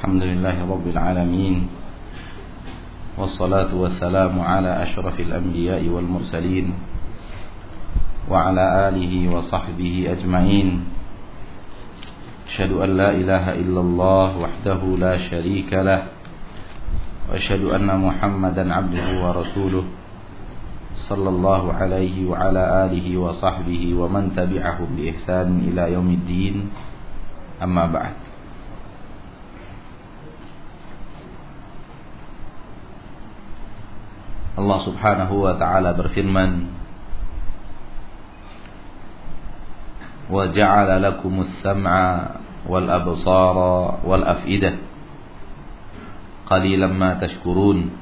الحمد لله رب العالمين والصلاة والسلام على أشرف الأنبياء والمرسلين وعلى آله وصحبه أجمعين. أشهد أن لا إله إلا الله وحده لا شريك له. وأشهد أن محمدا عبده ورسوله صلى الله عليه وعلى آله وصحبه ومن تبعهم بإحسان إلى يوم الدين. أما بعد. Allah Subhanahu wa taala berfirman Wa ja'ala lakumus sam'a wal absara wal af'idah qalilan ma tashkurun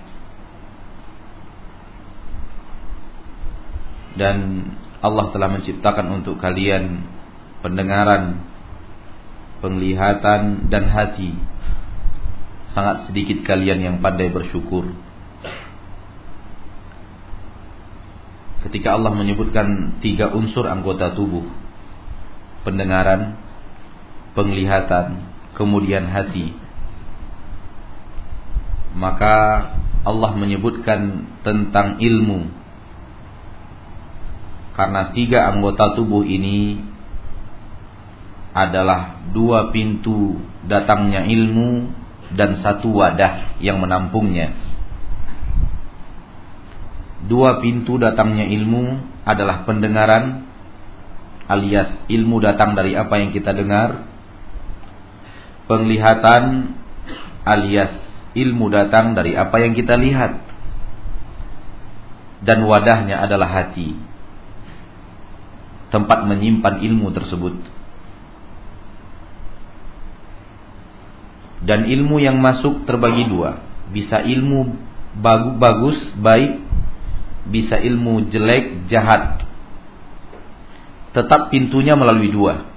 Dan Allah telah menciptakan untuk kalian pendengaran, penglihatan dan hati. Sangat sedikit kalian yang pandai bersyukur. Ketika Allah menyebutkan tiga unsur anggota tubuh. Pendengaran penglihatan kemudian hati. Maka Allah menyebutkan tentang ilmu. Karena tiga anggota tubuh ini adalah dua pintu datangnya ilmu dan satu wadah yang menampungnya Dua pintu datangnya ilmu adalah pendengaran alias ilmu datang dari apa yang kita dengar. Penglihatan alias ilmu datang dari apa yang kita lihat. Dan wadahnya adalah hati. Tempat menyimpan ilmu tersebut. Dan ilmu yang masuk terbagi dua. Bisa ilmu bagus, baik bisa ilmu jelek, jahat. Tetap pintunya melalui dua.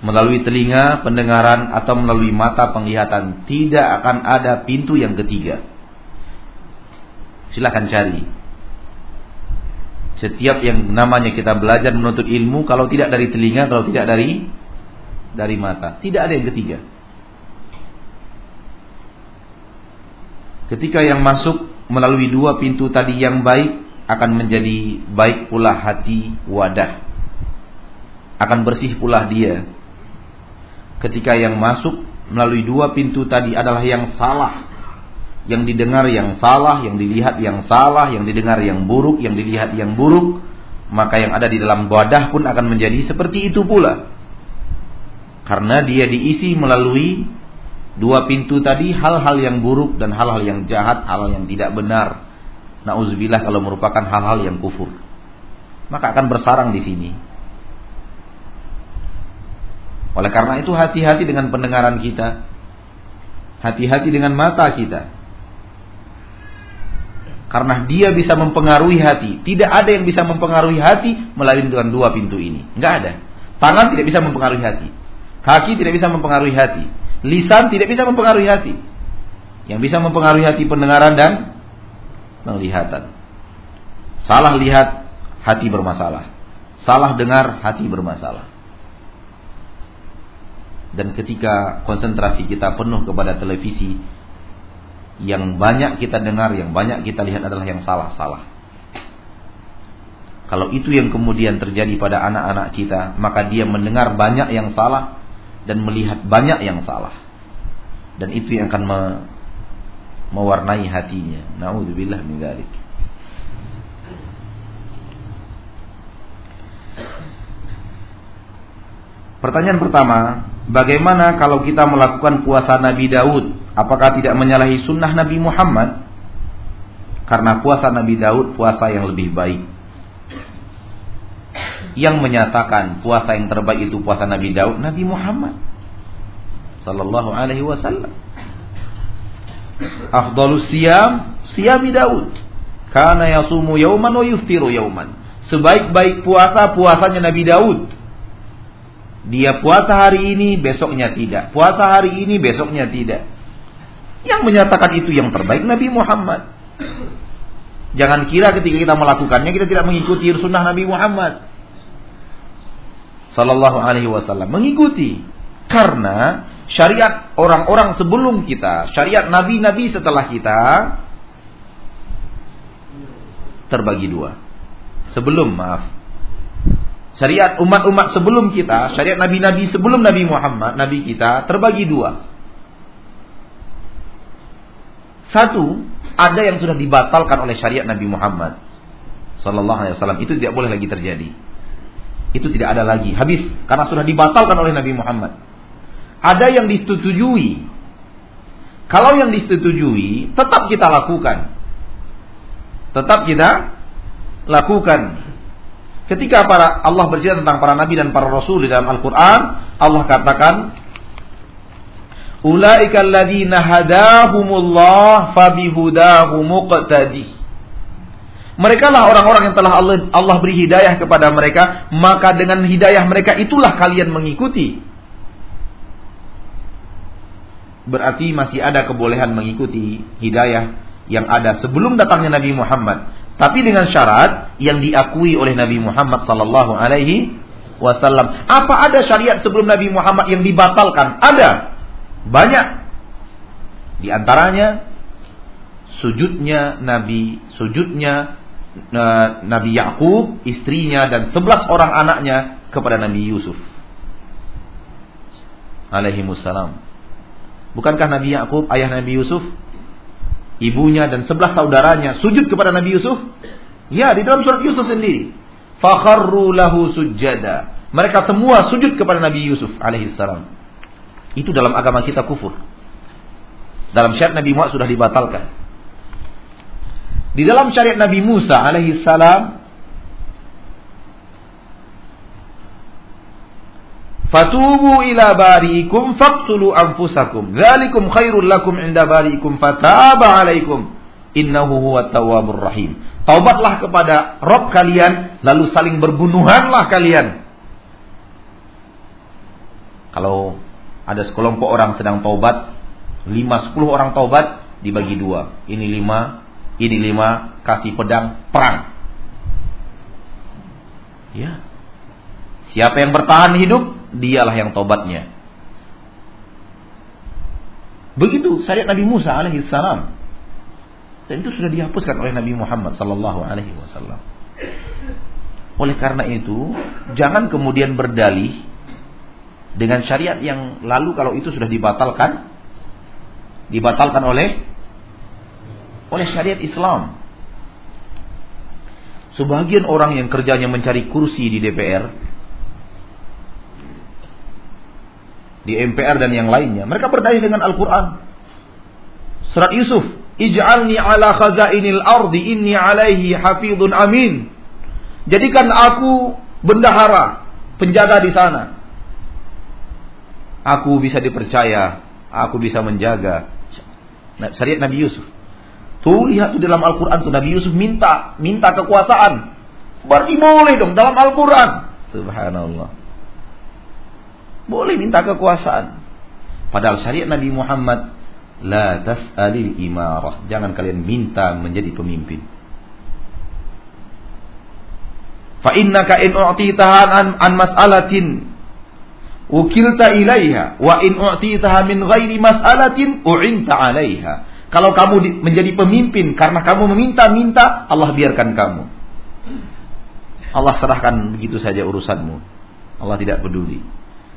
Melalui telinga, pendengaran, atau melalui mata penglihatan. Tidak akan ada pintu yang ketiga. Silahkan cari. Setiap yang namanya kita belajar menuntut ilmu, kalau tidak dari telinga, kalau tidak dari dari mata. Tidak ada yang ketiga. Ketika yang masuk melalui dua pintu tadi yang baik akan menjadi baik pula hati wadah. Akan bersih pula dia. Ketika yang masuk melalui dua pintu tadi adalah yang salah. Yang didengar yang salah, yang dilihat yang salah, yang didengar yang buruk, yang dilihat yang buruk. Maka yang ada di dalam wadah pun akan menjadi seperti itu pula. Karena dia diisi melalui Dua pintu tadi hal-hal yang buruk dan hal-hal yang jahat, hal-hal yang tidak benar. Nauzubillah kalau merupakan hal-hal yang kufur. Maka akan bersarang di sini. Oleh karena itu hati-hati dengan pendengaran kita. Hati-hati dengan mata kita. Karena dia bisa mempengaruhi hati. Tidak ada yang bisa mempengaruhi hati melalui dengan dua pintu ini. Enggak ada. Tangan tidak bisa mempengaruhi hati. Kaki tidak bisa mempengaruhi hati. Lisan tidak bisa mempengaruhi hati. Yang bisa mempengaruhi hati pendengaran dan penglihatan. Salah lihat, hati bermasalah. Salah dengar, hati bermasalah. Dan ketika konsentrasi kita penuh kepada televisi, yang banyak kita dengar, yang banyak kita lihat adalah yang salah-salah. Kalau itu yang kemudian terjadi pada anak-anak kita, maka dia mendengar banyak yang salah, dan melihat banyak yang salah. Dan itu yang akan me mewarnai hatinya. Nauzubillah min dzalik. Pertanyaan pertama, bagaimana kalau kita melakukan puasa Nabi Daud? Apakah tidak menyalahi sunnah Nabi Muhammad? Karena puasa Nabi Daud puasa yang lebih baik yang menyatakan puasa yang terbaik itu puasa Nabi Daud, Nabi Muhammad sallallahu alaihi wasallam. Afdalus siyam siyami Daud. Karena yasumu yauman wa yuftiru yauman. Sebaik-baik puasa puasanya Nabi Daud. Dia puasa hari ini, besoknya tidak. Puasa hari ini, besoknya tidak. Yang menyatakan itu yang terbaik Nabi Muhammad. Jangan kira ketika kita melakukannya kita tidak mengikuti sunnah Nabi Muhammad. Sallallahu alaihi wasallam mengikuti Karena syariat orang-orang sebelum kita, syariat nabi-nabi setelah kita terbagi dua. Sebelum maaf. Syariat umat-umat sebelum kita, syariat nabi-nabi sebelum Nabi Muhammad, nabi kita terbagi dua. Satu, ada yang sudah dibatalkan oleh syariat Nabi Muhammad sallallahu alaihi wasallam. Itu tidak boleh lagi terjadi. Itu tidak ada lagi, habis karena sudah dibatalkan oleh Nabi Muhammad. Ada yang disetujui. Kalau yang disetujui, tetap kita lakukan. Tetap kita lakukan. Ketika para Allah bercerita tentang para nabi dan para rasul di dalam Al-Qur'an, Allah katakan Ulaika alladzina hadahumullah fabihudahu muqtadi. Mereka lah orang-orang yang telah Allah, Allah beri hidayah kepada mereka, maka dengan hidayah mereka itulah kalian mengikuti. Berarti masih ada kebolehan mengikuti hidayah yang ada sebelum datangnya Nabi Muhammad. Tapi dengan syarat yang diakui oleh Nabi Muhammad sallallahu alaihi wasallam. Apa ada syariat sebelum Nabi Muhammad yang dibatalkan? Ada. Banyak. Di antaranya sujudnya Nabi, sujudnya Nabi Yakub, istrinya dan sebelas orang anaknya kepada Nabi Yusuf. Alaihi wassalam. Bukankah Nabi Yakub ayah Nabi Yusuf? Ibunya dan sebelas saudaranya sujud kepada Nabi Yusuf? Ya, di dalam surat Yusuf sendiri. Fakharru lahu sujada. Mereka semua sujud kepada Nabi Yusuf alaihissalam. Itu dalam agama kita kufur. Dalam syariat Nabi Muhammad sudah dibatalkan. Di dalam syariat Nabi Musa alaihi salam Fatubu ila bari'ikum faqtulu anfusakum. Dzalikum khairul lakum inda bari'ikum fataba 'alaikum. Innahu huwat tawwabur rahim. Taubatlah kepada Rob kalian lalu saling berbunuhanlah kalian. Kalau ada sekelompok orang sedang taubat, lima sepuluh orang taubat dibagi dua. Ini lima, ini lima, kasih pedang perang. Ya. Siapa yang bertahan hidup, dialah yang taubatnya. Begitu syariat Nabi Musa alaihi salam. Dan itu sudah dihapuskan oleh Nabi Muhammad sallallahu alaihi wasallam. Oleh karena itu, jangan kemudian berdalih dengan syariat yang lalu kalau itu sudah dibatalkan dibatalkan oleh oleh syariat Islam. Sebagian orang yang kerjanya mencari kursi di DPR, di MPR dan yang lainnya, mereka berdalih dengan Al-Quran. Surat Yusuf, Ij'alni ala khazainil ardi inni alaihi hafidun amin. Jadikan aku bendahara, penjaga di sana. Aku bisa dipercaya, aku bisa menjaga. Syariat Nabi Yusuf. Tuh lihat tuh dalam Al-Quran tuh Nabi Yusuf minta, minta kekuasaan. Berarti boleh dong dalam Al-Quran. Subhanallah. Boleh minta kekuasaan. Padahal syariat Nabi Muhammad La tas'alil imarah Jangan kalian minta menjadi pemimpin Fa innaka in u'titahan an, an mas'alatin ukilta ilaiha wa in u'titaha min ghairi mas'alatin u'inta 'alaiha. Kalau kamu menjadi pemimpin karena kamu meminta-minta, Allah biarkan kamu. Allah serahkan begitu saja urusanmu. Allah tidak peduli.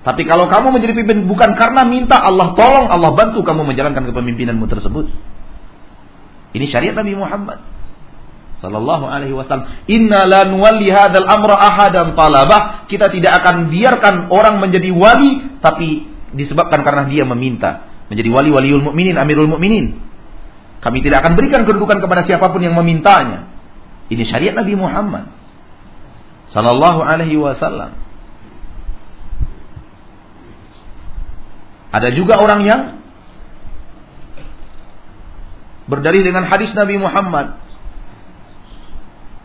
Tapi kalau kamu menjadi pemimpin bukan karena minta, Allah tolong, Allah bantu kamu menjalankan kepemimpinanmu tersebut. Ini syariat Nabi Muhammad sallallahu alaihi wasallam inna la nuwalli hadzal amra ahadan talabah kita tidak akan biarkan orang menjadi wali tapi disebabkan karena dia meminta menjadi wali waliul mukminin amirul mukminin kami tidak akan berikan kedudukan kepada siapa pun yang memintanya ini syariat Nabi Muhammad sallallahu alaihi wasallam ada juga orang yang berdalih dengan hadis Nabi Muhammad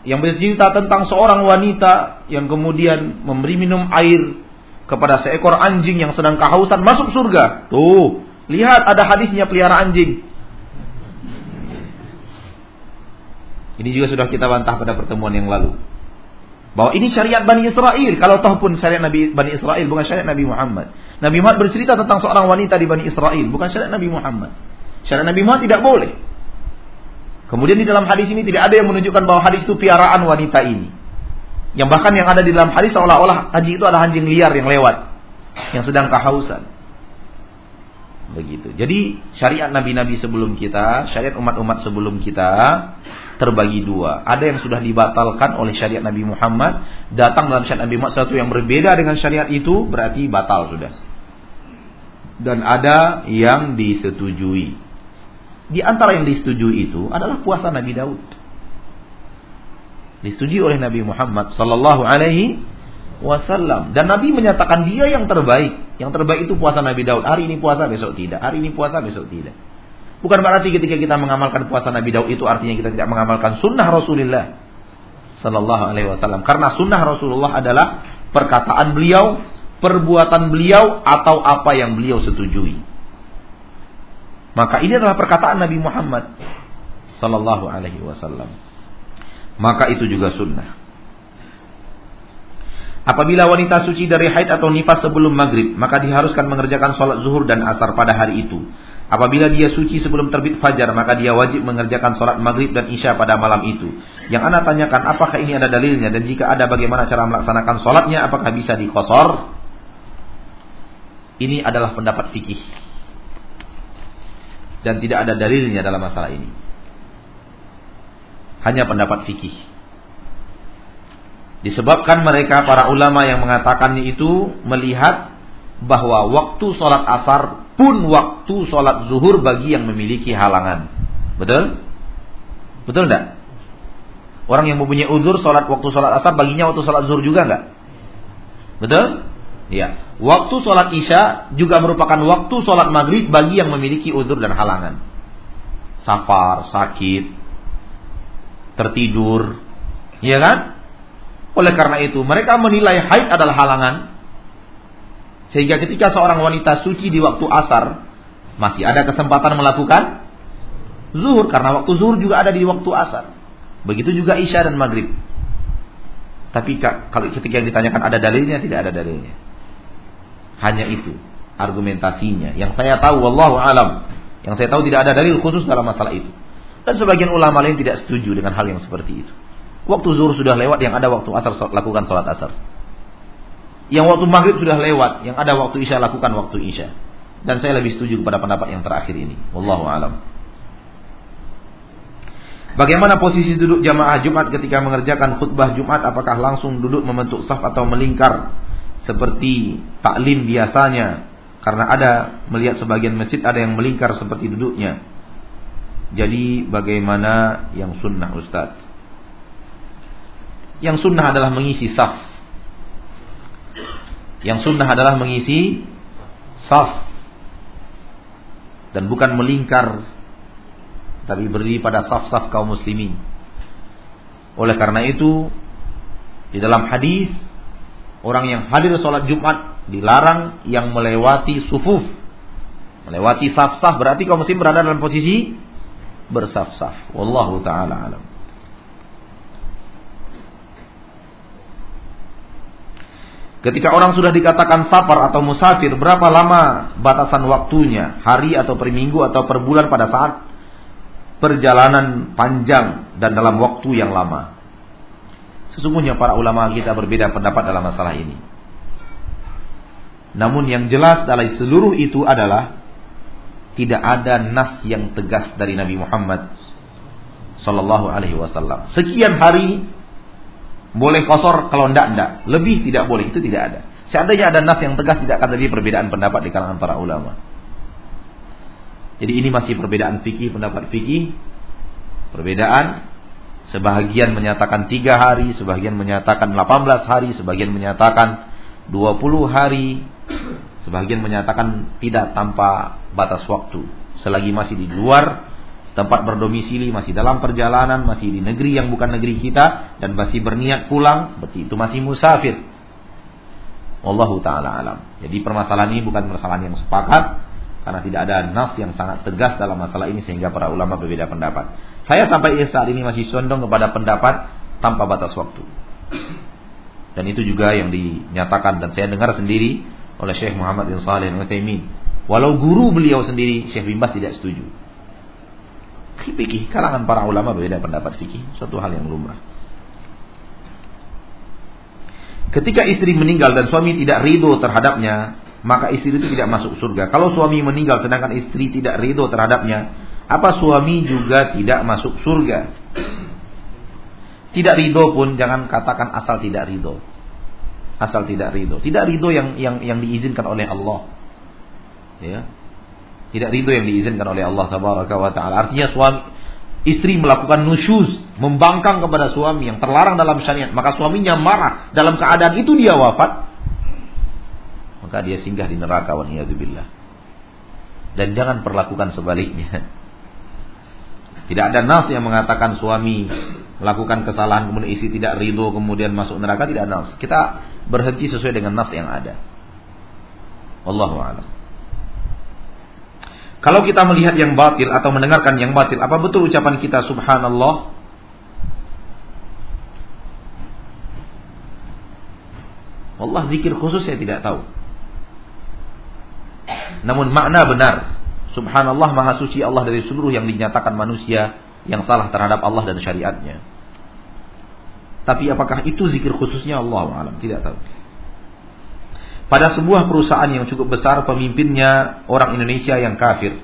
yang bercerita tentang seorang wanita yang kemudian memberi minum air kepada seekor anjing yang sedang kehausan masuk surga. Tuh, lihat ada hadisnya pelihara anjing. Ini juga sudah kita bantah pada pertemuan yang lalu. Bahwa ini syariat Bani Israel. Kalau toh pun syariat Nabi Bani Israel bukan syariat Nabi Muhammad. Nabi Muhammad bercerita tentang seorang wanita di Bani Israel, bukan syariat Nabi Muhammad. Syariat Nabi Muhammad tidak boleh. Kemudian di dalam hadis ini tidak ada yang menunjukkan bahwa hadis itu piaraan wanita ini. Yang bahkan yang ada di dalam hadis seolah-olah haji itu adalah anjing liar yang lewat, yang sedang kehausan. Begitu. Jadi syariat nabi-nabi sebelum kita, syariat umat-umat sebelum kita terbagi dua. Ada yang sudah dibatalkan oleh syariat Nabi Muhammad, datang dalam syariat Nabi Muhammad satu yang berbeda dengan syariat itu berarti batal sudah. Dan ada yang disetujui. Di antara yang disetujui itu adalah puasa Nabi Daud. Disetujui oleh Nabi Muhammad sallallahu alaihi wasallam dan Nabi menyatakan dia yang terbaik. Yang terbaik itu puasa Nabi Daud. Hari ini puasa, besok tidak. Hari ini puasa, besok tidak. Bukan berarti ketika kita mengamalkan puasa Nabi Daud itu artinya kita tidak mengamalkan sunnah Rasulullah Sallallahu Alaihi Wasallam. Karena sunnah Rasulullah adalah perkataan beliau, perbuatan beliau atau apa yang beliau setujui. Maka ini adalah perkataan Nabi Muhammad Sallallahu Alaihi Wasallam. Maka itu juga sunnah. Apabila wanita suci dari haid atau nifas sebelum maghrib, maka diharuskan mengerjakan sholat zuhur dan asar pada hari itu. Apabila dia suci sebelum terbit fajar, maka dia wajib mengerjakan sholat maghrib dan isya pada malam itu. Yang anda tanyakan, apakah ini ada dalilnya? Dan jika ada, bagaimana cara melaksanakan sholatnya? Apakah bisa dikosor? Ini adalah pendapat fikih. Dan tidak ada dalilnya dalam masalah ini. Hanya pendapat fikih. Disebabkan mereka para ulama yang mengatakannya itu melihat bahwa waktu sholat asar pun waktu sholat zuhur bagi yang memiliki halangan. Betul? Betul enggak? Orang yang mempunyai uzur sholat waktu sholat asar baginya waktu sholat zuhur juga enggak? Betul? Ya. Waktu sholat isya juga merupakan waktu sholat maghrib bagi yang memiliki uzur dan halangan. Safar, sakit, tertidur, iya kan? Oleh karena itu, mereka menilai haid adalah halangan. Sehingga ketika seorang wanita suci di waktu asar, masih ada kesempatan melakukan zuhur. Karena waktu zuhur juga ada di waktu asar. Begitu juga isya dan maghrib. Tapi kalau ketika ditanyakan ada dalilnya, tidak ada dalilnya. Hanya itu argumentasinya. Yang saya tahu, wallahu alam. Yang saya tahu tidak ada dalil khusus dalam masalah itu. Dan sebagian ulama lain tidak setuju dengan hal yang seperti itu. Waktu zuhur sudah lewat, yang ada waktu asar lakukan sholat asar. Yang waktu maghrib sudah lewat, yang ada waktu isya lakukan waktu isya. Dan saya lebih setuju kepada pendapat yang terakhir ini. Wallahu alam. Bagaimana posisi duduk jamaah Jumat ketika mengerjakan khutbah Jumat? Apakah langsung duduk membentuk saf atau melingkar seperti taklim biasanya? Karena ada melihat sebagian masjid ada yang melingkar seperti duduknya. Jadi bagaimana yang sunnah Ustadz? Yang sunnah adalah mengisi saf. Yang sunnah adalah mengisi saf. Dan bukan melingkar. Tapi berdiri pada saf-saf kaum muslimin. Oleh karena itu, di dalam hadis, orang yang hadir sholat Jumat dilarang yang melewati sufuf. Melewati saf-saf berarti kaum muslim berada dalam posisi bersaf-saf. Wallahu taala alam. Ketika orang sudah dikatakan safar atau musafir, berapa lama batasan waktunya? Hari atau per minggu atau per bulan pada saat perjalanan panjang dan dalam waktu yang lama. Sesungguhnya para ulama kita berbeda pendapat dalam masalah ini. Namun yang jelas dari seluruh itu adalah tidak ada nas yang tegas dari Nabi Muhammad sallallahu alaihi wasallam. Sekian hari boleh kosor kalau ndak ndak. Lebih tidak boleh, itu tidak ada. Seandainya ada nas yang tegas tidak akan terjadi perbedaan pendapat di kalangan para ulama. Jadi ini masih perbedaan fikih, pendapat fikih. Perbedaan sebahagian menyatakan tiga hari, sebagian menyatakan 18 hari, sebagian menyatakan 20 hari, sebagian menyatakan tidak tanpa batas waktu. Selagi masih di luar tempat berdomisili masih dalam perjalanan, masih di negeri yang bukan negeri kita dan masih berniat pulang, berarti itu masih musafir. Wallahu taala alam. Jadi permasalahan ini bukan permasalahan yang sepakat karena tidak ada nas yang sangat tegas dalam masalah ini sehingga para ulama berbeda pendapat. Saya sampai saat ini masih condong kepada pendapat tanpa batas waktu. Dan itu juga yang dinyatakan dan saya dengar sendiri oleh Syekh Muhammad bin Saleh Al-Utsaimin. Walau guru beliau sendiri Syekh bin Bas tidak setuju. Fikih kalangan para ulama berbeda pendapat fikih, suatu hal yang lumrah. Ketika istri meninggal dan suami tidak ridho terhadapnya, maka istri itu tidak masuk surga. Kalau suami meninggal sedangkan istri tidak ridho terhadapnya, apa suami juga tidak masuk surga? Tidak ridho pun jangan katakan asal tidak ridho. Asal tidak ridho. Tidak ridho yang yang yang diizinkan oleh Allah. Ya. Tidak ridho yang diizinkan oleh Allah tabaraka wa taala. Artinya suami istri melakukan nusyuz, membangkang kepada suami yang terlarang dalam syariat, maka suaminya marah dalam keadaan itu dia wafat, maka dia singgah di neraka wa Dan jangan perlakukan sebaliknya. Tidak ada nas yang mengatakan suami melakukan kesalahan kemudian istri tidak ridho kemudian masuk neraka tidak ada nas. Kita berhenti sesuai dengan nas yang ada. Wallahu a'lam. Kalau kita melihat yang batil atau mendengarkan yang batil, apa betul ucapan kita subhanallah? Allah zikir khusus saya tidak tahu. Namun makna benar. Subhanallah maha suci Allah dari seluruh yang dinyatakan manusia yang salah terhadap Allah dan syariatnya. Tapi apakah itu zikir khususnya Allah alam tidak tahu. Pada sebuah perusahaan yang cukup besar pemimpinnya orang Indonesia yang kafir.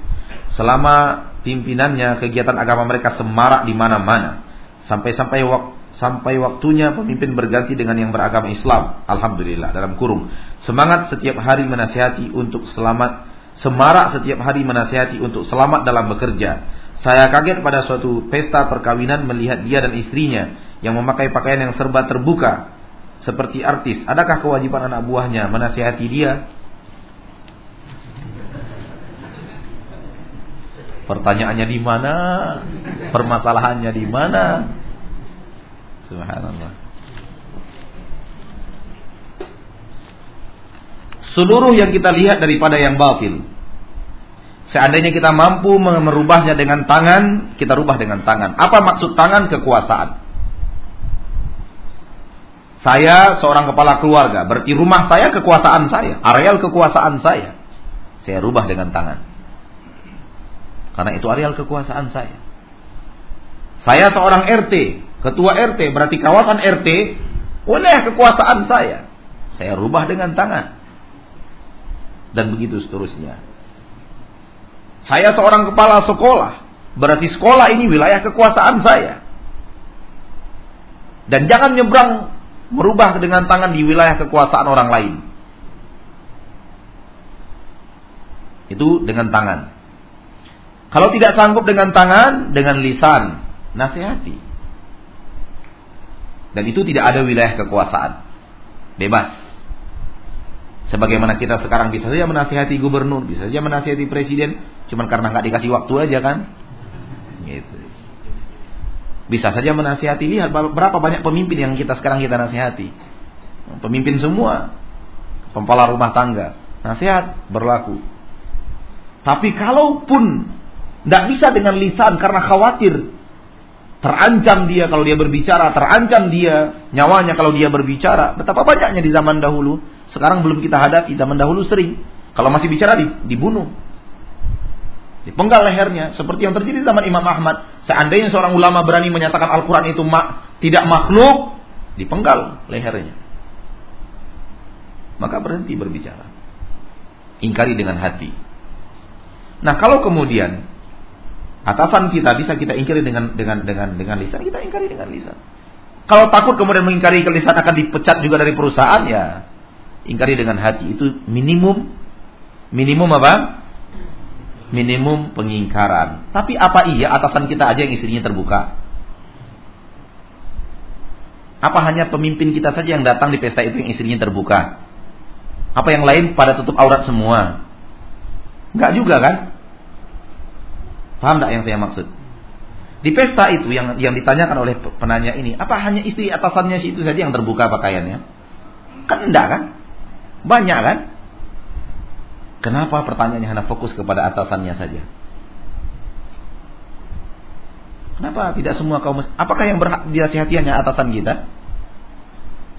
Selama pimpinannya kegiatan agama mereka semarak di mana-mana. Sampai-sampai waktu sampai waktunya pemimpin berganti dengan yang beragama Islam. Alhamdulillah dalam kurung. Semangat setiap hari menasihati untuk selamat semarak setiap hari menasihati untuk selamat dalam bekerja. Saya kaget pada suatu pesta perkawinan melihat dia dan istrinya yang memakai pakaian yang serba terbuka seperti artis. Adakah kewajiban anak buahnya menasihati dia? Pertanyaannya di mana? Permasalahannya di mana? Subhanallah. Seluruh yang kita lihat daripada yang batil Seandainya kita mampu merubahnya dengan tangan, kita rubah dengan tangan. Apa maksud tangan? Kekuasaan. Saya seorang kepala keluarga, berarti rumah saya kekuasaan saya, areal kekuasaan saya. Saya rubah dengan tangan. Karena itu areal kekuasaan saya. Saya seorang RT, ketua RT, berarti kawasan RT, oleh kekuasaan saya. Saya rubah dengan tangan. Dan begitu seterusnya. Saya seorang kepala sekolah. Berarti sekolah ini wilayah kekuasaan saya. Dan jangan nyebrang merubah dengan tangan di wilayah kekuasaan orang lain. Itu dengan tangan. Kalau tidak sanggup dengan tangan, dengan lisan, nasihati. Dan itu tidak ada wilayah kekuasaan. Bebas. Sebagaimana kita sekarang bisa saja menasihati gubernur, bisa saja menasihati presiden, cuman karena nggak dikasih waktu aja kan. Gitu. Bisa saja menasihati lihat berapa banyak pemimpin yang kita sekarang kita nasihati. Pemimpin semua, kepala rumah tangga, nasihat berlaku. Tapi kalaupun tidak bisa dengan lisan karena khawatir terancam dia kalau dia berbicara, terancam dia nyawanya kalau dia berbicara. Betapa banyaknya di zaman dahulu sekarang belum kita hadapi, zaman dahulu sering. Kalau masih bicara dibunuh. Dipenggal lehernya. Seperti yang terjadi zaman Imam Ahmad. Seandainya seorang ulama berani menyatakan Al-Quran itu ma tidak makhluk, dipenggal lehernya. Maka berhenti berbicara. Ingkari dengan hati. Nah kalau kemudian atasan kita bisa kita ingkari dengan dengan dengan dengan lisan, kita ingkari dengan lisan. Kalau takut kemudian mengingkari ke lisan akan dipecat juga dari perusahaan ya ingkari dengan hati itu minimum minimum apa? Minimum pengingkaran. Tapi apa iya atasan kita aja yang istrinya terbuka? Apa hanya pemimpin kita saja yang datang di pesta itu yang istrinya terbuka? Apa yang lain pada tutup aurat semua? Enggak juga kan? Paham enggak yang saya maksud? Di pesta itu yang yang ditanyakan oleh penanya ini, apa hanya istri atasannya itu saja yang terbuka pakaiannya? Kan enggak kan? Banyak kan? Kenapa pertanyaannya hanya fokus kepada atasannya saja? Kenapa tidak semua kaum apakah yang berhak dinasihati hanya atasan kita?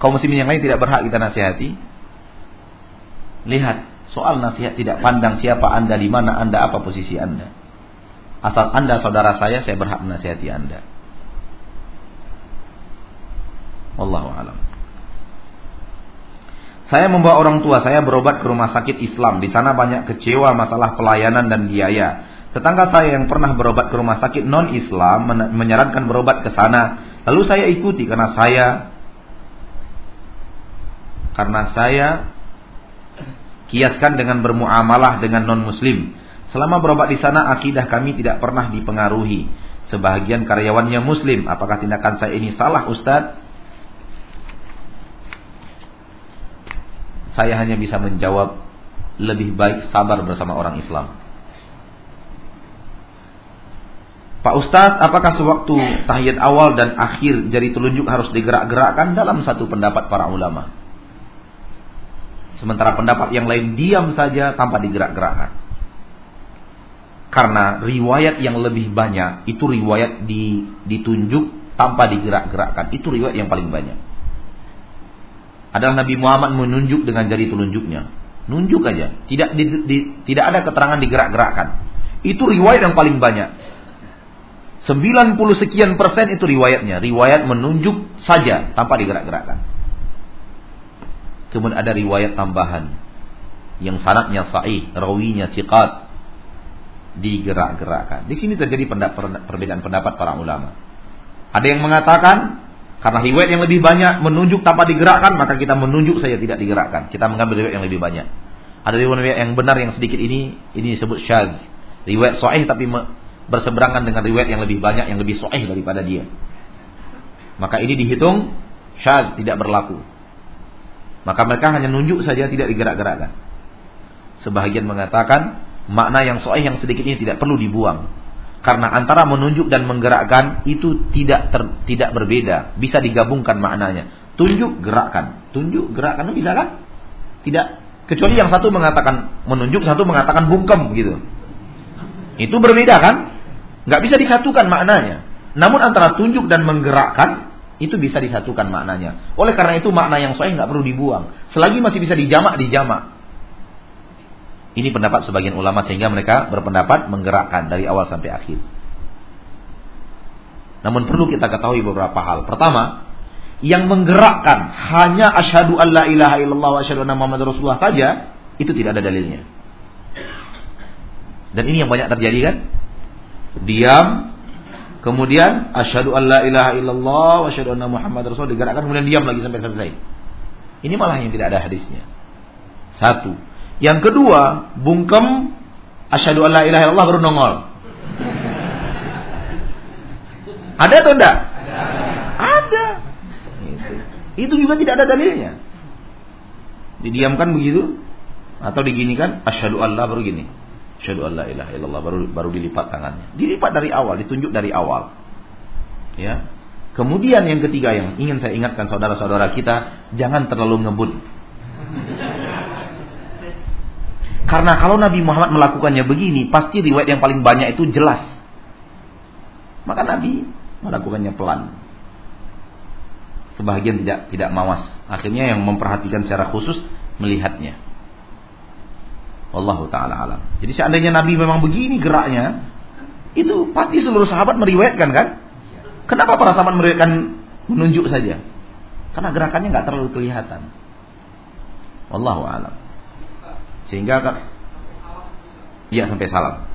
Kaum muslimin yang lain tidak berhak kita nasihati? Lihat, soal nasihat tidak pandang siapa Anda, di mana Anda, apa posisi Anda. Asal Anda saudara saya, saya berhak menasihati Anda. Wallahu alam. Saya membawa orang tua saya berobat ke rumah sakit Islam. Di sana banyak kecewa masalah pelayanan dan biaya. Tetangga saya yang pernah berobat ke rumah sakit non-Islam menyarankan berobat ke sana. Lalu saya ikuti karena saya karena saya kiaskan dengan bermuamalah dengan non-muslim. Selama berobat di sana akidah kami tidak pernah dipengaruhi. Sebahagian karyawannya muslim. Apakah tindakan saya ini salah Ustadz? Saya hanya bisa menjawab lebih baik sabar bersama orang Islam. Pak Ustadz, apakah sewaktu tahiyat awal dan akhir jari telunjuk harus digerak-gerakkan dalam satu pendapat para ulama? Sementara pendapat yang lain diam saja tanpa digerak-gerakkan. Karena riwayat yang lebih banyak itu riwayat di, ditunjuk tanpa digerak-gerakkan. Itu riwayat yang paling banyak adalah Nabi Muhammad menunjuk dengan jari telunjuknya. Nunjuk aja, tidak di, di, tidak ada keterangan digerak-gerakkan. Itu riwayat yang paling banyak. 90 sekian persen itu riwayatnya, riwayat menunjuk saja tanpa digerak-gerakkan. Kemudian ada riwayat tambahan yang sanatnya sahih, rawinya siqat digerak-gerakkan. Di sini terjadi perbedaan pendapat para ulama. Ada yang mengatakan karena riwayat yang lebih banyak menunjuk tanpa digerakkan, maka kita menunjuk saja tidak digerakkan. Kita mengambil riwayat yang lebih banyak. Ada riwayat yang benar yang sedikit ini, ini disebut syadz. Riwayat sahih tapi berseberangan dengan riwayat yang lebih banyak yang lebih sahih daripada dia. Maka ini dihitung syadz tidak berlaku. Maka mereka hanya nunjuk saja tidak digerak-gerakkan. Sebahagian mengatakan makna yang sahih yang sedikit ini tidak perlu dibuang. Karena antara menunjuk dan menggerakkan itu tidak ter, tidak berbeda, bisa digabungkan maknanya. Tunjuk, gerakkan. Tunjuk, gerakkan bisa kan? Tidak. Kecuali yang satu mengatakan menunjuk, satu mengatakan bungkem gitu. Itu berbeda kan? Nggak bisa disatukan maknanya. Namun antara tunjuk dan menggerakkan itu bisa disatukan maknanya. Oleh karena itu makna yang sahih nggak perlu dibuang. Selagi masih bisa dijamak, dijamak. Ini pendapat sebagian ulama sehingga mereka berpendapat menggerakkan dari awal sampai akhir. Namun perlu kita ketahui beberapa hal. Pertama, yang menggerakkan hanya asyhadu alla ilaha illallah wa asyhadu anna muhammadar rasulullah saja, itu tidak ada dalilnya. Dan ini yang banyak terjadi kan? Diam, kemudian asyhadu alla ilaha illallah wa asyhadu anna muhammadar rasulullah digerakkan kemudian diam lagi sampai selesai. Ini malah yang tidak ada hadisnya. Satu. Yang kedua, bungkem asyhadu alla ilaha illallah baru nongol. Ada atau enggak? Ada. Itu. Itu juga tidak ada dalilnya. Didiamkan begitu atau diginikan asyhadu alla baru gini. Asyhadu alla ilaha illallah baru baru dilipat tangannya. Dilipat dari awal, ditunjuk dari awal. Ya. Kemudian yang ketiga yang ingin saya ingatkan saudara-saudara kita, jangan terlalu ngebut. Karena kalau Nabi Muhammad melakukannya begini, pasti riwayat yang paling banyak itu jelas. Maka Nabi melakukannya pelan. Sebagian tidak tidak mawas. Akhirnya yang memperhatikan secara khusus melihatnya. Allah taala alam. Jadi seandainya Nabi memang begini geraknya, itu pasti seluruh sahabat meriwayatkan kan? Kenapa para sahabat meriwayatkan menunjuk saja? Karena gerakannya nggak terlalu kelihatan. Wallahu alam. Sehingga ya sampai salam.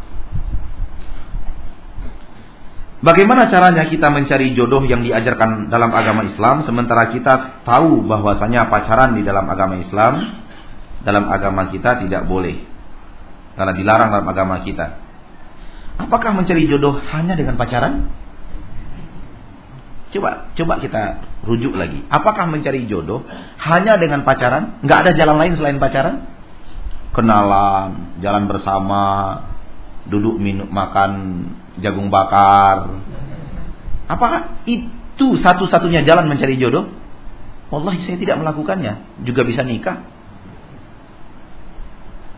Bagaimana caranya kita mencari jodoh yang diajarkan dalam agama Islam sementara kita tahu bahwasanya pacaran di dalam agama Islam dalam agama kita tidak boleh karena dilarang dalam agama kita. Apakah mencari jodoh hanya dengan pacaran? Coba coba kita rujuk lagi. Apakah mencari jodoh hanya dengan pacaran? Nggak ada jalan lain selain pacaran? Kenalan, jalan bersama, duduk minum makan jagung bakar. Apakah itu satu-satunya jalan mencari jodoh? Wallahi saya tidak melakukannya, juga bisa nikah.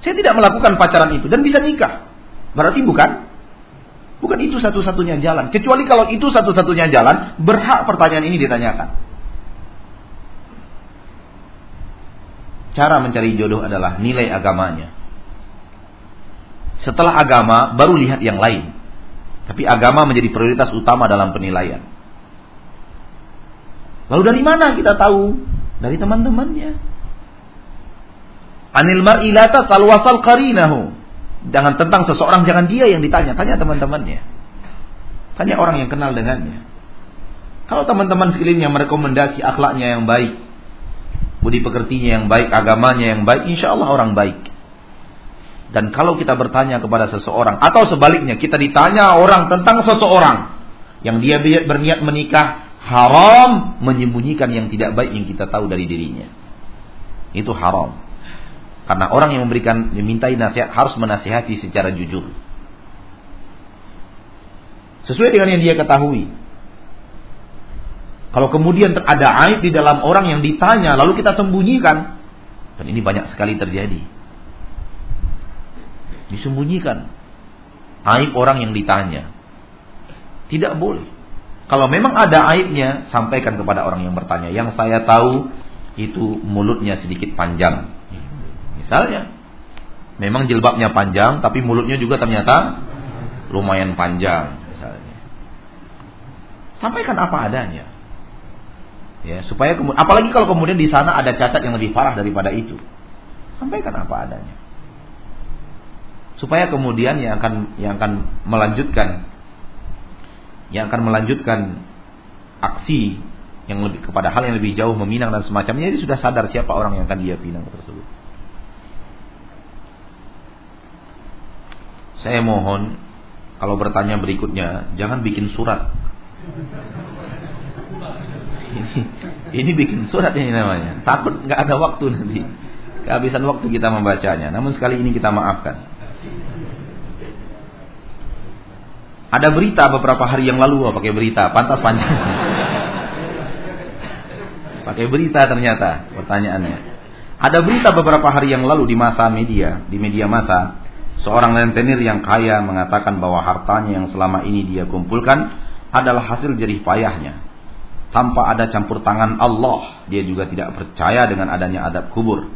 Saya tidak melakukan pacaran itu dan bisa nikah. Berarti bukan bukan itu satu-satunya jalan. Kecuali kalau itu satu-satunya jalan, berhak pertanyaan ini ditanyakan. Cara mencari jodoh adalah nilai agamanya. Setelah agama, baru lihat yang lain. Tapi agama menjadi prioritas utama dalam penilaian. Lalu dari mana kita tahu? Dari teman-temannya. Anil mar'i la tasal wasal. Jangan tentang seseorang jangan dia yang ditanya, tanya teman-temannya. Tanya orang yang kenal dengannya. Kalau teman-teman sekelilingnya merekomendasi akhlaknya yang baik, budi pekertinya yang baik, agamanya yang baik, insya Allah orang baik. Dan kalau kita bertanya kepada seseorang, atau sebaliknya kita ditanya orang tentang seseorang yang dia berniat menikah, haram menyembunyikan yang tidak baik yang kita tahu dari dirinya. Itu haram. Karena orang yang memberikan dimintai nasihat harus menasihati secara jujur. Sesuai dengan yang dia ketahui. Kalau kemudian ada aib di dalam orang yang ditanya lalu kita sembunyikan dan ini banyak sekali terjadi. Disembunyikan aib orang yang ditanya. Tidak boleh. Kalau memang ada aibnya, sampaikan kepada orang yang bertanya. Yang saya tahu itu mulutnya sedikit panjang. Misalnya, memang jilbabnya panjang, tapi mulutnya juga ternyata lumayan panjang. Misalnya, sampaikan apa adanya. Ya, supaya apalagi kalau kemudian di sana ada cacat yang lebih parah daripada itu. Sampaikan apa adanya. Supaya kemudian yang akan yang akan melanjutkan yang akan melanjutkan aksi yang lebih kepada hal yang lebih jauh meminang dan semacamnya dia sudah sadar siapa orang yang akan dia pinang tersebut. Saya mohon kalau bertanya berikutnya jangan bikin surat. Ini, bikin surat ini namanya. Takut nggak ada waktu nanti. Kehabisan waktu kita membacanya. Namun sekali ini kita maafkan. Ada berita beberapa hari yang lalu, oh, pakai berita, pantas panjang. pakai berita ternyata pertanyaannya. Ada berita beberapa hari yang lalu di masa media, di media masa, seorang rentenir yang kaya mengatakan bahwa hartanya yang selama ini dia kumpulkan adalah hasil jerih payahnya. Tanpa ada campur tangan Allah, dia juga tidak percaya dengan adanya adab kubur.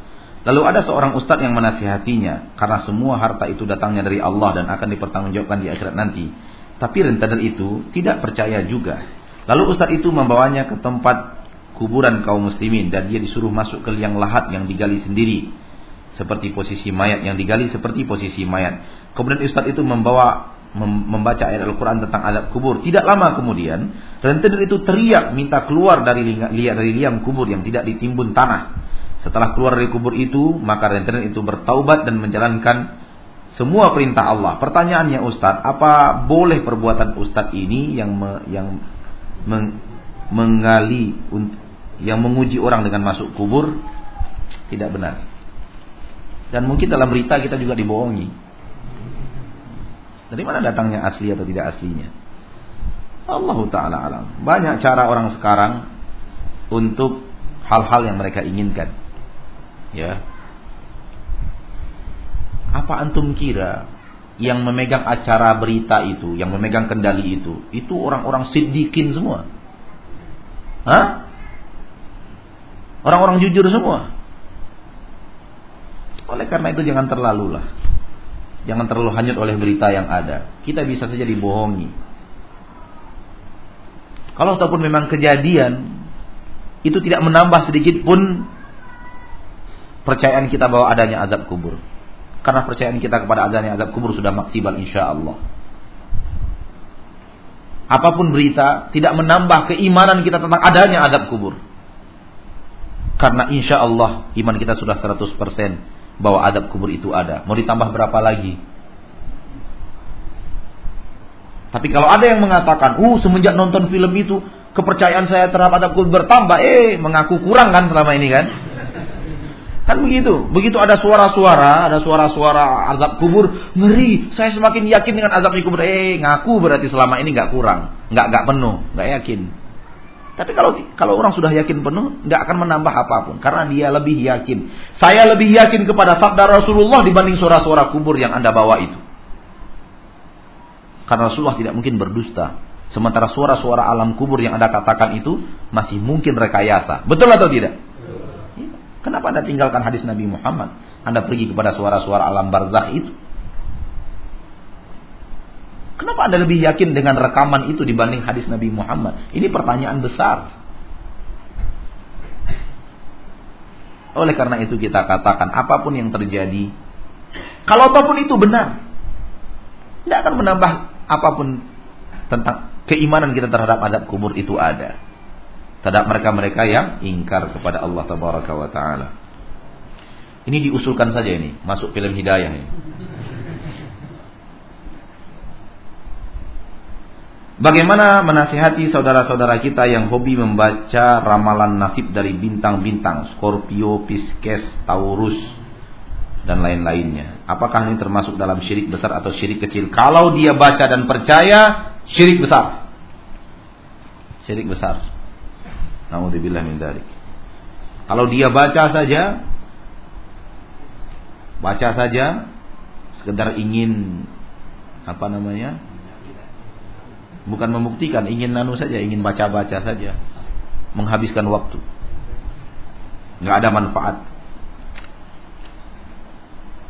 Lalu ada seorang ustadz yang menasihatinya karena semua harta itu datangnya dari Allah dan akan dipertanggungjawabkan di akhirat nanti. Tapi rentenir itu tidak percaya juga. Lalu ustadz itu membawanya ke tempat kuburan kaum muslimin dan dia disuruh masuk ke liang lahat yang digali sendiri. Seperti posisi mayat yang digali seperti posisi mayat. Kemudian ustadz itu membawa membaca ayat Al-Quran tentang adab kubur. Tidak lama kemudian, rentenir itu teriak minta keluar dari liang, dari liang kubur yang tidak ditimbun tanah. Setelah keluar dari kubur itu, maka rentenir itu bertaubat dan menjalankan semua perintah Allah. Pertanyaannya Ustadz, apa boleh perbuatan Ustadz ini yang me, yang meng, menggali yang menguji orang dengan masuk kubur tidak benar. Dan mungkin dalam berita kita juga dibohongi. Dari mana datangnya asli atau tidak aslinya? Allah taala alam. Banyak cara orang sekarang untuk hal-hal yang mereka inginkan. Ya, apa antum kira yang memegang acara berita itu, yang memegang kendali itu, itu orang-orang siddiqin semua? Hah? Orang-orang jujur semua. Oleh karena itu jangan terlalu lah. Jangan terlalu hanyut oleh berita yang ada. Kita bisa saja dibohongi. Kalau ataupun memang kejadian itu tidak menambah sedikit pun percayaan kita bahwa adanya azab kubur. Karena percayaan kita kepada adanya azab kubur sudah maksimal insya Allah. Apa pun berita tidak menambah keimanan kita tentang adanya azab kubur. Karena insya Allah iman kita sudah 100% bahwa adab kubur itu ada. Mau ditambah berapa lagi? Tapi kalau ada yang mengatakan, uh semenjak nonton film itu kepercayaan saya terhadap adab kubur bertambah, eh mengaku kurang kan selama ini kan? Kan begitu. Begitu ada suara-suara, ada suara-suara azab kubur, ngeri. Saya semakin yakin dengan azab kubur. Eh, ngaku berarti selama ini nggak kurang, nggak nggak penuh, nggak yakin. Tapi kalau kalau orang sudah yakin penuh, nggak akan menambah apa pun karena dia lebih yakin. Saya lebih yakin kepada sabda Rasulullah dibanding suara-suara kubur yang anda bawa itu. Karena Rasulullah tidak mungkin berdusta. Sementara suara-suara alam kubur yang anda katakan itu masih mungkin rekayasa. Betul atau tidak? Kenapa Anda tinggalkan hadis Nabi Muhammad? Anda pergi kepada suara-suara alam barzah itu. Kenapa Anda lebih yakin dengan rekaman itu dibanding hadis Nabi Muhammad? Ini pertanyaan besar. Oleh karena itu kita katakan apa pun yang terjadi, kalau apa pun itu benar, tidak akan menambah apa pun tentang keimanan kita terhadap adab kubur itu ada. Terhadap mereka-mereka yang ingkar kepada Allah Tabaraka wa Ta'ala. Ini diusulkan saja ini, masuk film hidayah ini. Bagaimana menasihati saudara-saudara kita yang hobi membaca ramalan nasib dari bintang-bintang, Scorpio, Pisces, Taurus, dan lain-lainnya. Apakah ini termasuk dalam syirik besar atau syirik kecil? Kalau dia baca dan percaya, syirik besar. Syirik besar. Naudzubillah min dzalik. Kalau dia baca saja, baca saja, sekedar ingin apa namanya? Bukan membuktikan, ingin nanu saja, ingin baca-baca saja. Menghabiskan waktu. Nggak ada manfaat.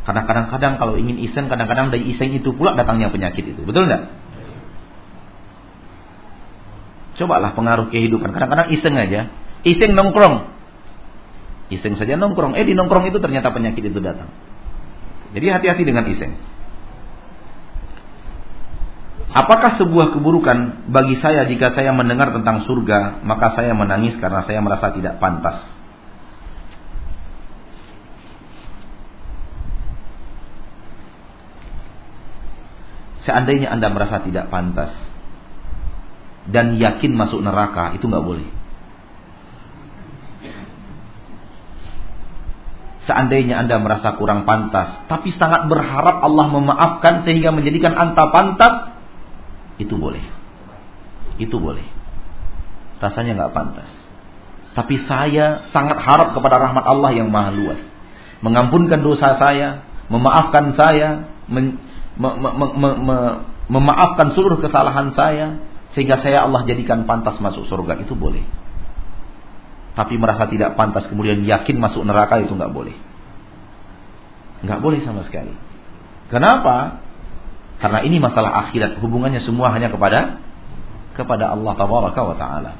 Karena kadang-kadang kalau ingin iseng, kadang-kadang dari iseng itu pula datangnya penyakit itu. Betul nggak? Cobalah pengaruh kehidupan. Kadang-kadang iseng aja. Iseng nongkrong. Iseng saja nongkrong. Eh di nongkrong itu ternyata penyakit itu datang. Jadi hati-hati dengan iseng. Apakah sebuah keburukan bagi saya jika saya mendengar tentang surga, maka saya menangis karena saya merasa tidak pantas? Seandainya Anda merasa tidak pantas dan yakin masuk neraka, itu nggak boleh. Seandainya Anda merasa kurang pantas, tapi sangat berharap Allah memaafkan sehingga menjadikan Anda pantas, itu boleh. Itu boleh. Rasanya nggak pantas. Tapi saya sangat harap kepada rahmat Allah yang maha luas. Mengampunkan dosa saya, memaafkan saya, men, me, me, me, me, memaafkan seluruh kesalahan saya, sehingga saya Allah jadikan pantas masuk surga. Itu boleh. Tapi merasa tidak pantas kemudian yakin masuk neraka itu nggak boleh. Nggak boleh sama sekali. Kenapa? Karena ini masalah akhirat, hubungannya semua hanya kepada kepada Allah tabaraka wa taala.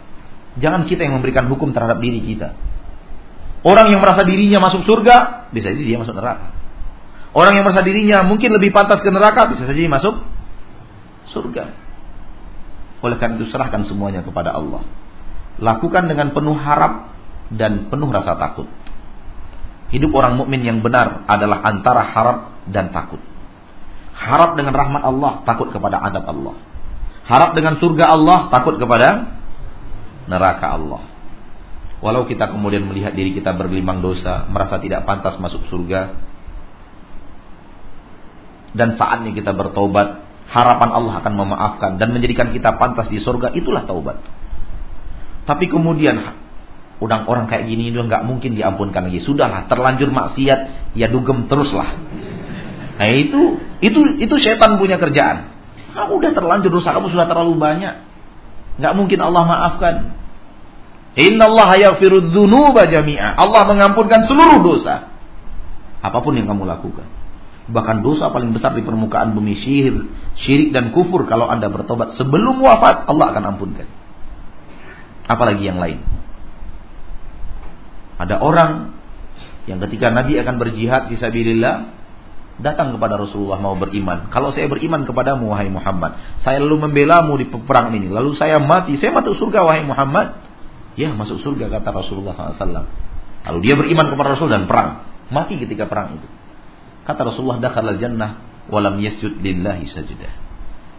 Jangan kita yang memberikan hukum terhadap diri kita. Orang yang merasa dirinya masuk surga, bisa jadi dia masuk neraka. Orang yang merasa dirinya mungkin lebih pantas ke neraka, bisa saja dia masuk surga. Oleh karena itu serahkan semuanya kepada Allah. Lakukan dengan penuh harap dan penuh rasa takut. Hidup orang mukmin yang benar adalah antara harap dan takut. Harap dengan rahmat Allah, takut kepada adab Allah. Harap dengan surga Allah, takut kepada neraka Allah. Walau kita kemudian melihat diri kita bergelimang dosa, merasa tidak pantas masuk surga, dan saatnya kita bertobat, harapan Allah akan memaafkan dan menjadikan kita pantas di surga, itulah taubat. Tapi kemudian udang orang kayak gini itu nggak mungkin diampunkan lagi. Sudahlah, terlanjur maksiat, ya dugem teruslah. Nah itu itu itu setan punya kerjaan. Kamu udah terlanjur dosa kamu sudah terlalu banyak. Nggak mungkin Allah maafkan. Inna Allah yaghfiru dzunuba. Allah mengampunkan seluruh dosa. Apa pun yang kamu lakukan. Bahkan dosa paling besar di permukaan bumi syihir, syirik dan kufur kalau Anda bertobat sebelum wafat Allah akan ampunkan. Apalagi yang lain. Ada orang yang ketika Nabi akan berjihad di sabilillah datang kepada Rasulullah mau beriman. Kalau saya beriman kepadamu wahai Muhammad, saya lalu membelamu di peperangan ini, lalu saya mati, saya masuk surga wahai Muhammad. Ya, masuk surga kata Rasulullah SAW. Lalu dia beriman kepada Rasul dan perang, mati ketika perang itu. Kata Rasulullah dakhalal jannah walam yasjud lillahi sajidah.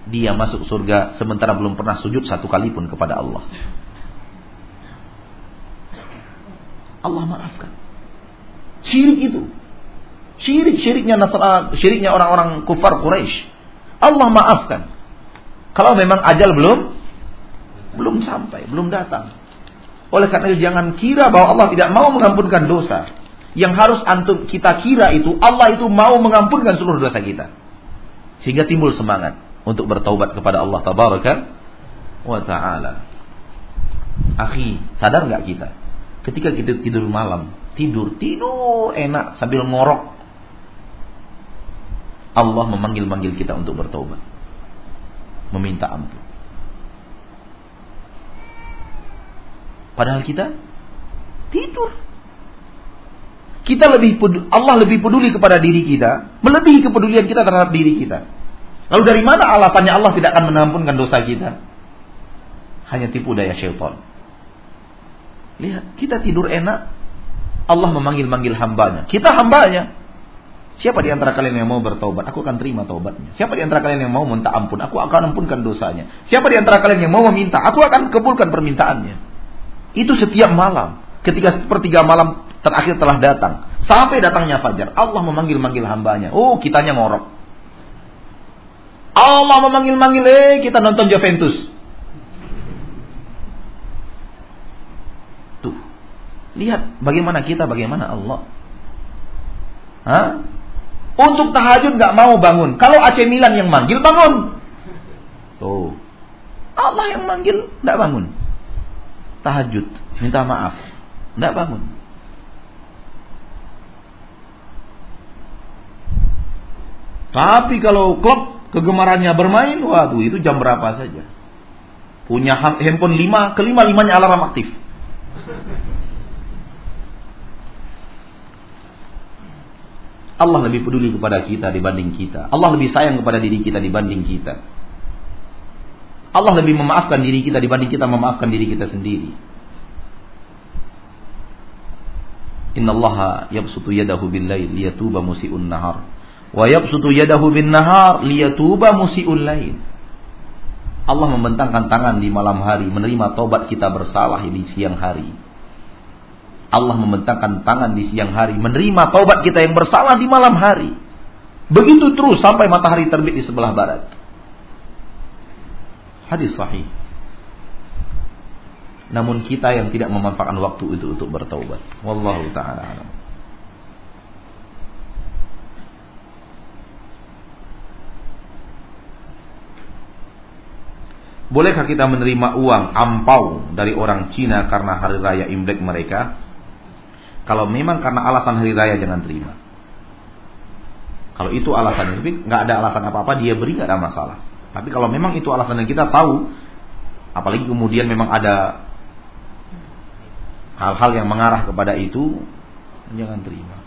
Dia masuk surga sementara belum pernah sujud satu kali pun kepada Allah. Allah maafkan. Syirik itu Syirik-syiriknya Nasrani, syiriknya orang-orang kufar Quraisy. Allah maafkan. Kalau memang ajal belum belum sampai, belum datang. Oleh karena itu jangan kira bahwa Allah tidak mau mengampunkan dosa. Yang harus antum kita kira itu Allah itu mau mengampunkan seluruh dosa kita. Sehingga timbul semangat untuk bertaubat kepada Allah tabaraka wa taala. Akhi, sadar nggak kita? Ketika kita tidur malam, tidur, tidur enak sambil ngorok. Allah memanggil-manggil kita untuk bertobat. Meminta ampun. Padahal kita tidur. Kita lebih Allah lebih peduli kepada diri kita, melebihi kepedulian kita terhadap diri kita. Lalu dari mana alasannya Allah tidak akan menampunkan dosa kita? Hanya tipu daya syaitan. Lihat, kita tidur enak. Allah memanggil-manggil hambanya. Kita hambanya. Siapa di antara kalian yang mau bertobat? Aku akan terima taubatnya. Siapa di antara kalian yang mau minta ampun? Aku akan ampunkan dosanya. Siapa di antara kalian yang mau meminta? Aku akan kabulkan permintaannya. Itu setiap malam. Ketika sepertiga malam terakhir telah datang. Sampai datangnya fajar. Allah memanggil-manggil hambanya. Oh, kitanya ngorok. Allah memanggil-manggil, eh kita nonton Juventus. Lihat bagaimana kita, bagaimana Allah. Hah? Untuk tahajud nggak mau bangun. Kalau AC Milan yang manggil bangun. Tuh. Allah yang manggil nggak bangun. Tahajud, minta maaf, nggak bangun. Tapi kalau klub kegemarannya bermain, waduh itu jam berapa saja. Punya handphone lima, kelima limanya alarm aktif. Allah lebih peduli kepada kita dibanding kita. Allah lebih sayang kepada diri kita dibanding kita. Allah lebih memaafkan diri kita dibanding kita memaafkan diri kita sendiri. Inna Allah yabsutu yadahu bil lail liyatuba musi'un nahar. Wa yabsutu yadahu bin nahar liyatuba musi'un lail. Allah membentangkan tangan di malam hari menerima tobat kita bersalah di siang hari. Allah membentangkan tangan di siang hari, menerima taubat kita yang bersalah di malam hari. Begitu terus sampai matahari terbit di sebelah barat. Hadis sahih. Namun kita yang tidak memanfaatkan waktu itu untuk bertaubat. Wallahu taala Bolehkah kita menerima uang ampau dari orang Cina karena hari raya Imlek mereka? Kalau memang karena alasan hari raya jangan terima. Kalau itu alasannya, tapi nggak ada alasan apa-apa dia beri nggak ada masalah. Tapi kalau memang itu alasan yang kita tahu, apalagi kemudian memang ada hal-hal yang mengarah kepada itu, jangan terima.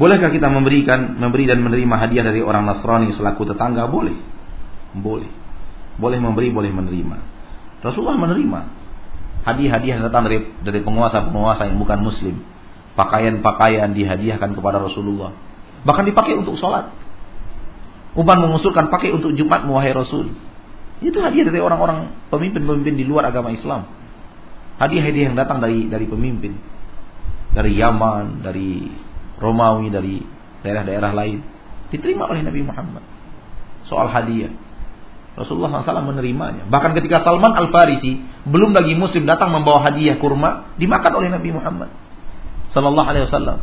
Bolehkah kita memberikan, memberi dan menerima hadiah dari orang Nasrani selaku tetangga? Boleh, boleh, boleh memberi, boleh menerima. Rasulullah menerima hadiah-hadiah yang datang dari dari penguasa-penguasa yang bukan muslim. Pakaian-pakaian dihadiahkan kepada Rasulullah. Bahkan dipakai untuk sholat. Uban mengusulkan pakai untuk Jumat wahai Rasul. Itu hadiah dari orang-orang pemimpin-pemimpin di luar agama Islam. Hadiah-hadiah yang datang dari dari pemimpin. Dari Yaman, dari Romawi, dari daerah-daerah lain. Diterima oleh Nabi Muhammad. Soal hadiah. Rasulullah SAW menerimanya. Bahkan ketika Salman Al-Farisi belum lagi muslim datang membawa hadiah kurma dimakan oleh Nabi Muhammad Sallallahu Alaihi Wasallam.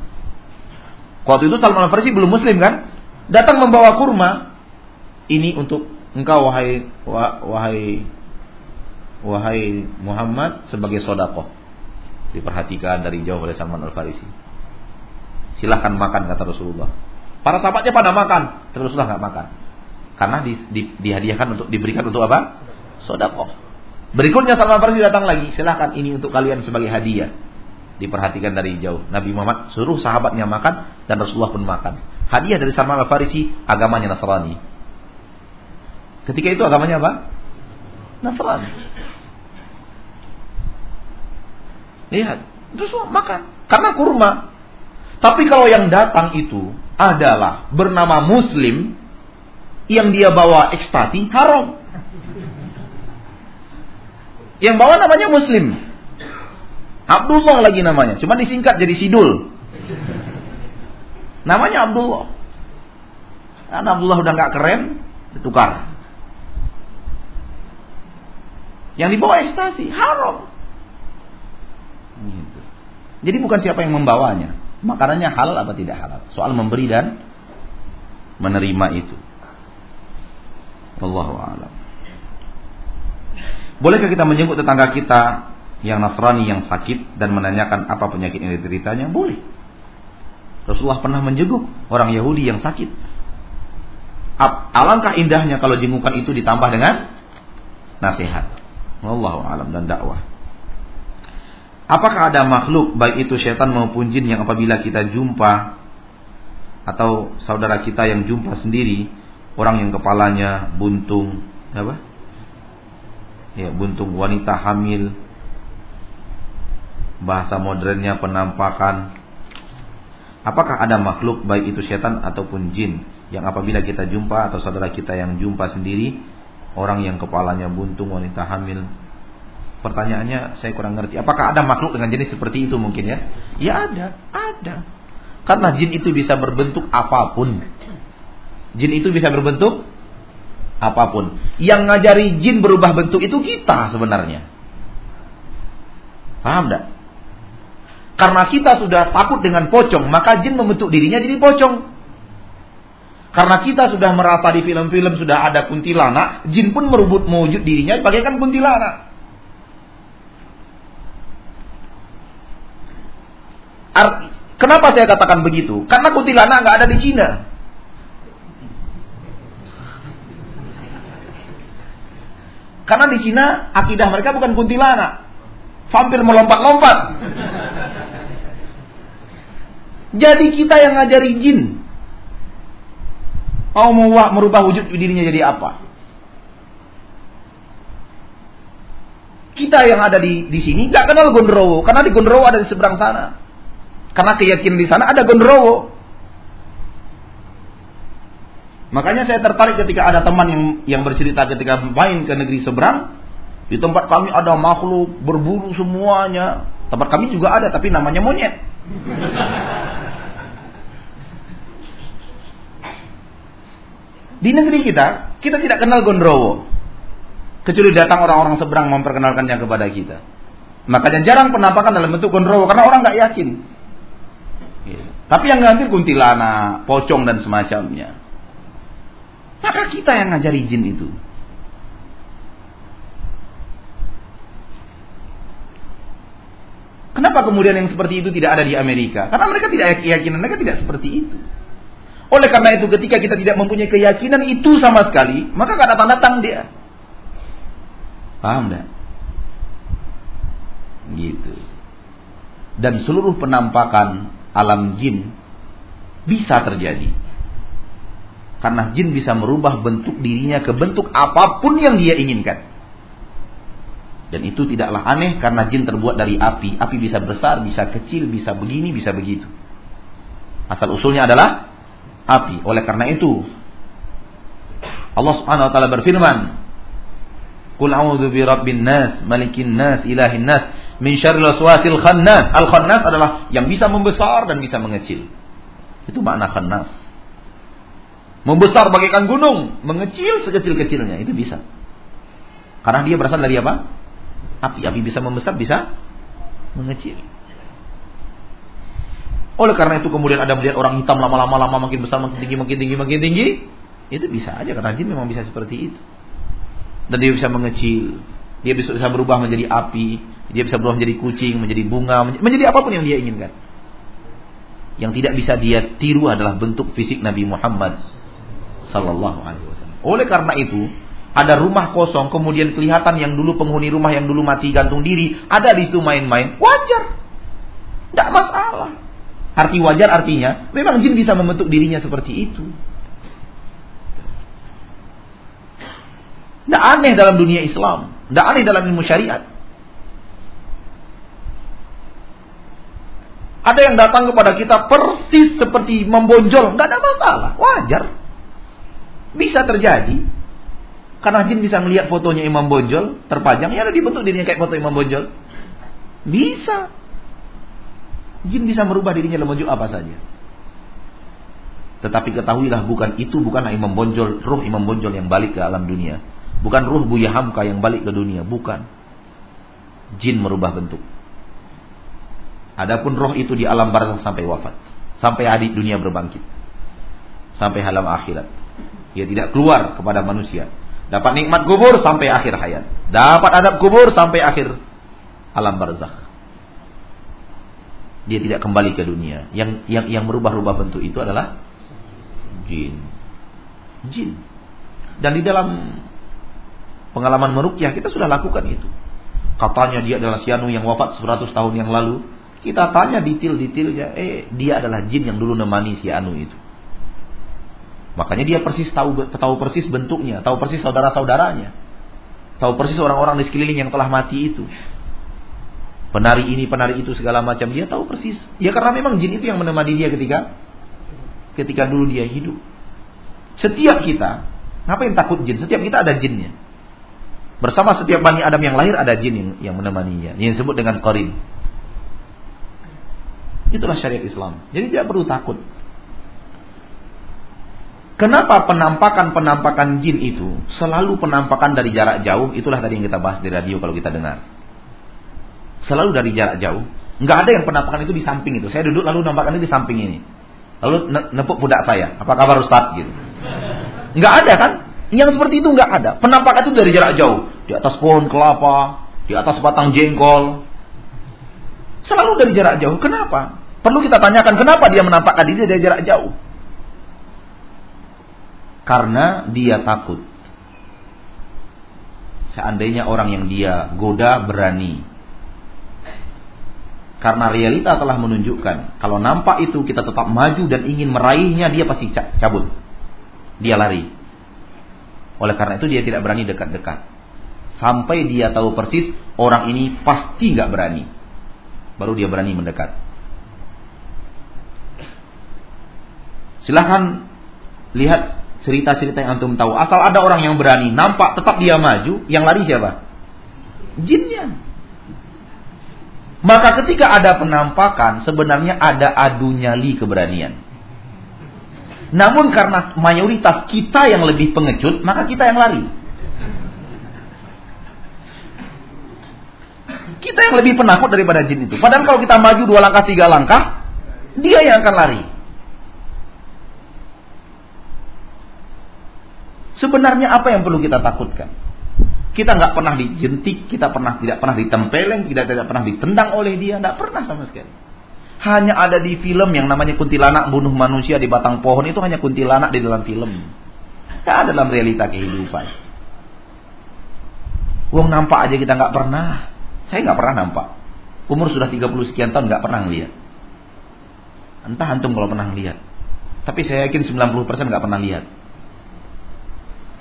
Waktu itu Salman Al-Farisi belum muslim kan? Datang membawa kurma. Ini untuk engkau wahai wahai wahai Muhammad sebagai sodako. Diperhatikan dari jauh oleh Salman Al-Farisi. Silahkan makan kata Rasulullah. Para sahabatnya pada makan, terus Rasulullah nggak makan. Karena di, di, dihadiahkan untuk diberikan untuk apa? Sodakoh. Berikutnya Salman Farisi datang lagi. Silahkan ini untuk kalian sebagai hadiah. Diperhatikan dari jauh. Nabi Muhammad suruh sahabatnya makan dan Rasulullah pun makan. Hadiah dari Salman Farisi agamanya Nasrani. Ketika itu agamanya apa? Nasrani. Lihat, terus makan karena kurma. Tapi kalau yang datang itu adalah bernama Muslim, yang dia bawa ekstasi haram. Yang bawa namanya Muslim. Abdullah lagi namanya, cuma disingkat jadi Sidul. Namanya Abdullah. Karena Abdullah udah nggak keren, ditukar. Yang dibawa ekstasi haram. Gitu. Jadi bukan siapa yang membawanya, makanannya halal apa tidak halal. Soal memberi dan menerima itu. Wallahu a'lam. Bolehkah kita menyebut tetangga kita yang Nasrani yang sakit dan menanyakan apa penyakit yang dideritanya, boleh. Rasulullah pernah menjenguk orang Yahudi yang sakit. Alangkah indahnya kalau jengukan itu ditambah dengan nasihat. Wallahu alam dan dakwah. Apakah ada makhluk baik itu setan maupun jin yang apabila kita jumpa atau saudara kita yang jumpa sendiri orang yang kepalanya buntung apa? Ya, buntung wanita hamil bahasa modernnya penampakan apakah ada makhluk baik itu setan ataupun jin yang apabila kita jumpa atau saudara kita yang jumpa sendiri orang yang kepalanya buntung wanita hamil Pertanyaannya saya kurang ngerti. Apakah ada makhluk dengan jenis seperti itu mungkin ya? Ya ada, ada. Karena jin itu bisa berbentuk apa pun. Jin itu bisa berbentuk apa pun. Yang ngajari jin berubah bentuk itu kita sebenarnya. Paham tidak? Karena kita sudah takut dengan pocong, maka jin membentuk dirinya jadi pocong. Karena kita sudah merasa di film-film sudah ada kuntilanak, jin pun merubut mewujud dirinya bagaikan kuntilanak. Kenapa saya katakan begitu? Karena kuntilanak nggak ada di Cina. Karena di Cina akidah mereka bukan kuntilanak. Vampir melompat-lompat. Jadi kita yang ngajari jin. Mau merubah wujud dirinya jadi apa? Kita yang ada di di sini nggak kenal Gondrowo, karena di Gondrowo ada di seberang sana. Karena keyakinan di sana ada gondrowo. Makanya saya tertarik ketika ada teman yang yang bercerita ketika main ke negeri seberang, di tempat kami ada makhluk berburu semuanya. Tempat kami juga ada tapi namanya monyet. Di negeri kita, kita tidak kenal gondrowo. Kecuali datang orang-orang seberang memperkenalkannya kepada kita. Makanya jarang penampakan dalam bentuk gondrowo karena orang nggak yakin. Tapi yang ngambil kuntilanak, pocong dan semacamnya. Maka kita yang ngajari jin itu. Kenapa kemudian yang seperti itu tidak ada di Amerika? Karena mereka tidak keyakinan, mereka tidak seperti itu. Oleh karena itu ketika kita tidak mempunyai keyakinan itu sama sekali, maka gak datang-datang dia. Paham tidak? Gitu. Dan seluruh penampakan alam jin bisa terjadi. Karena jin bisa merubah bentuk dirinya ke bentuk apa pun yang dia inginkan. Dan itu tidaklah aneh karena jin terbuat dari api. Api bisa besar, bisa kecil, bisa begini, bisa begitu. Asal usulnya adalah api. Oleh karena itu Allah Subhanahu wa taala berfirman, "Qul a'udzu bi rabbin nas, malikin nas, ilahin nas, min syarril waswasil khannas. Al khannas adalah yang bisa membesar dan bisa mengecil. Itu makna khannas. Membesar bagaikan gunung, mengecil sekecil-kecilnya itu bisa. Karena dia berasal dari apa? Api. Api bisa membesar, bisa mengecil. Oleh karena itu kemudian ada melihat orang hitam lama-lama lama makin besar, makin tinggi, makin tinggi, makin tinggi. Itu bisa aja karena jin memang bisa seperti itu. Dan dia bisa mengecil, dia bisa, bisa berubah menjadi api, dia bisa berubah menjadi kucing, menjadi bunga, menjadi apa pun yang dia inginkan. Yang tidak bisa dia tiru adalah bentuk fisik Nabi Muhammad sallallahu alaihi wasallam. Oleh karena itu, ada rumah kosong kemudian kelihatan yang dulu penghuni rumah yang dulu mati gantung diri, ada di situ main-main, wajar. Tidak masalah. Arti wajar artinya memang jin bisa membentuk dirinya seperti itu. Tidak aneh dalam dunia Islam. Tidak aneh dalam ilmu syariat. Ada yang datang kepada kita persis seperti membonjol, nggak ada masalah, wajar. Bisa terjadi. Karena jin bisa melihat fotonya Imam Bonjol terpajang, ya ada dibentuk dirinya kayak foto Imam Bonjol. Bisa. Jin bisa merubah dirinya dalam wujud apa saja. Tetapi ketahuilah bukan itu bukanlah Imam Bonjol, ruh Imam Bonjol yang balik ke alam dunia. Bukan ruh Buya Hamka yang balik ke dunia, bukan. Jin merubah bentuk. Adapun roh itu di alam barzah sampai wafat, sampai adik dunia berbangkit. Sampai halam akhirat. Dia tidak keluar kepada manusia. Dapat nikmat kubur sampai akhir hayat. Dapat adab kubur sampai akhir alam barzakh. Dia tidak kembali ke dunia. Yang yang yang merubah-rubah bentuk itu adalah jin. Jin. Dan di dalam pengalaman merukyah kita sudah lakukan itu. Katanya dia adalah Sianu yang wafat 100 tahun yang lalu. Kita tanya detail-detailnya, eh dia adalah jin yang dulu nemani si Anu itu. Makanya dia persis tahu tahu persis bentuknya, tahu persis saudara-saudaranya. Tahu persis orang-orang di sekeliling yang telah mati itu. Penari ini, penari itu segala macam dia tahu persis. Ya karena memang jin itu yang menemani dia ketika ketika dulu dia hidup. Setiap kita, ngapain takut jin? Setiap kita ada jinnya. Bersama setiap Bani Adam yang lahir ada jin yang, yang menemaninya. Yang disebut dengan qarin. Itulah syariat Islam. Jadi tidak perlu takut. Kenapa penampakan-penampakan jin itu selalu penampakan dari jarak jauh? Itulah tadi yang kita bahas di radio kalau kita dengar. Selalu dari jarak jauh. Nggak ada yang penampakan itu di samping itu. Saya duduk lalu nampakkan itu di samping ini. Lalu nepuk pundak saya. Apa kabar Ustaz? Gitu. Nggak ada kan? Yang seperti itu nggak ada. Penampakan itu dari jarak jauh. Di atas pohon kelapa, di atas batang jengkol. Selalu dari jarak jauh. Kenapa? Perlu kita tanyakan kenapa dia menampakkan diri dari jarak jauh. Karena dia takut. Seandainya orang yang dia goda berani. Karena realita telah menunjukkan kalau nampak itu kita tetap maju dan ingin meraihnya dia pasti cabut. Dia lari. Oleh karena itu dia tidak berani dekat-dekat. Sampai dia tahu persis orang ini pasti nggak berani. Baru dia berani mendekat. Silahkan lihat cerita-cerita yang antum tahu. Asal ada orang yang berani, nampak tetap dia maju, yang lari siapa? Jinnya. Maka ketika ada penampakan, sebenarnya ada adu nyali keberanian. Namun karena mayoritas kita yang lebih pengecut, maka kita yang lari. Kita yang lebih penakut daripada jin itu. Padahal kalau kita maju dua langkah, tiga langkah, dia yang akan lari. Sebenarnya apa yang perlu kita takutkan? Kita nggak pernah dijentik, kita pernah tidak pernah ditempeleng, tidak tidak pernah ditendang oleh dia, nggak pernah sama sekali. Hanya ada di film yang namanya kuntilanak bunuh manusia di batang pohon itu hanya kuntilanak di dalam film. Tidak ada dalam realita kehidupan. Wong nampak aja kita nggak pernah. Saya nggak pernah nampak. Umur sudah 30 sekian tahun nggak pernah lihat. Entah antum kalau pernah lihat. Tapi saya yakin 90% nggak pernah lihat.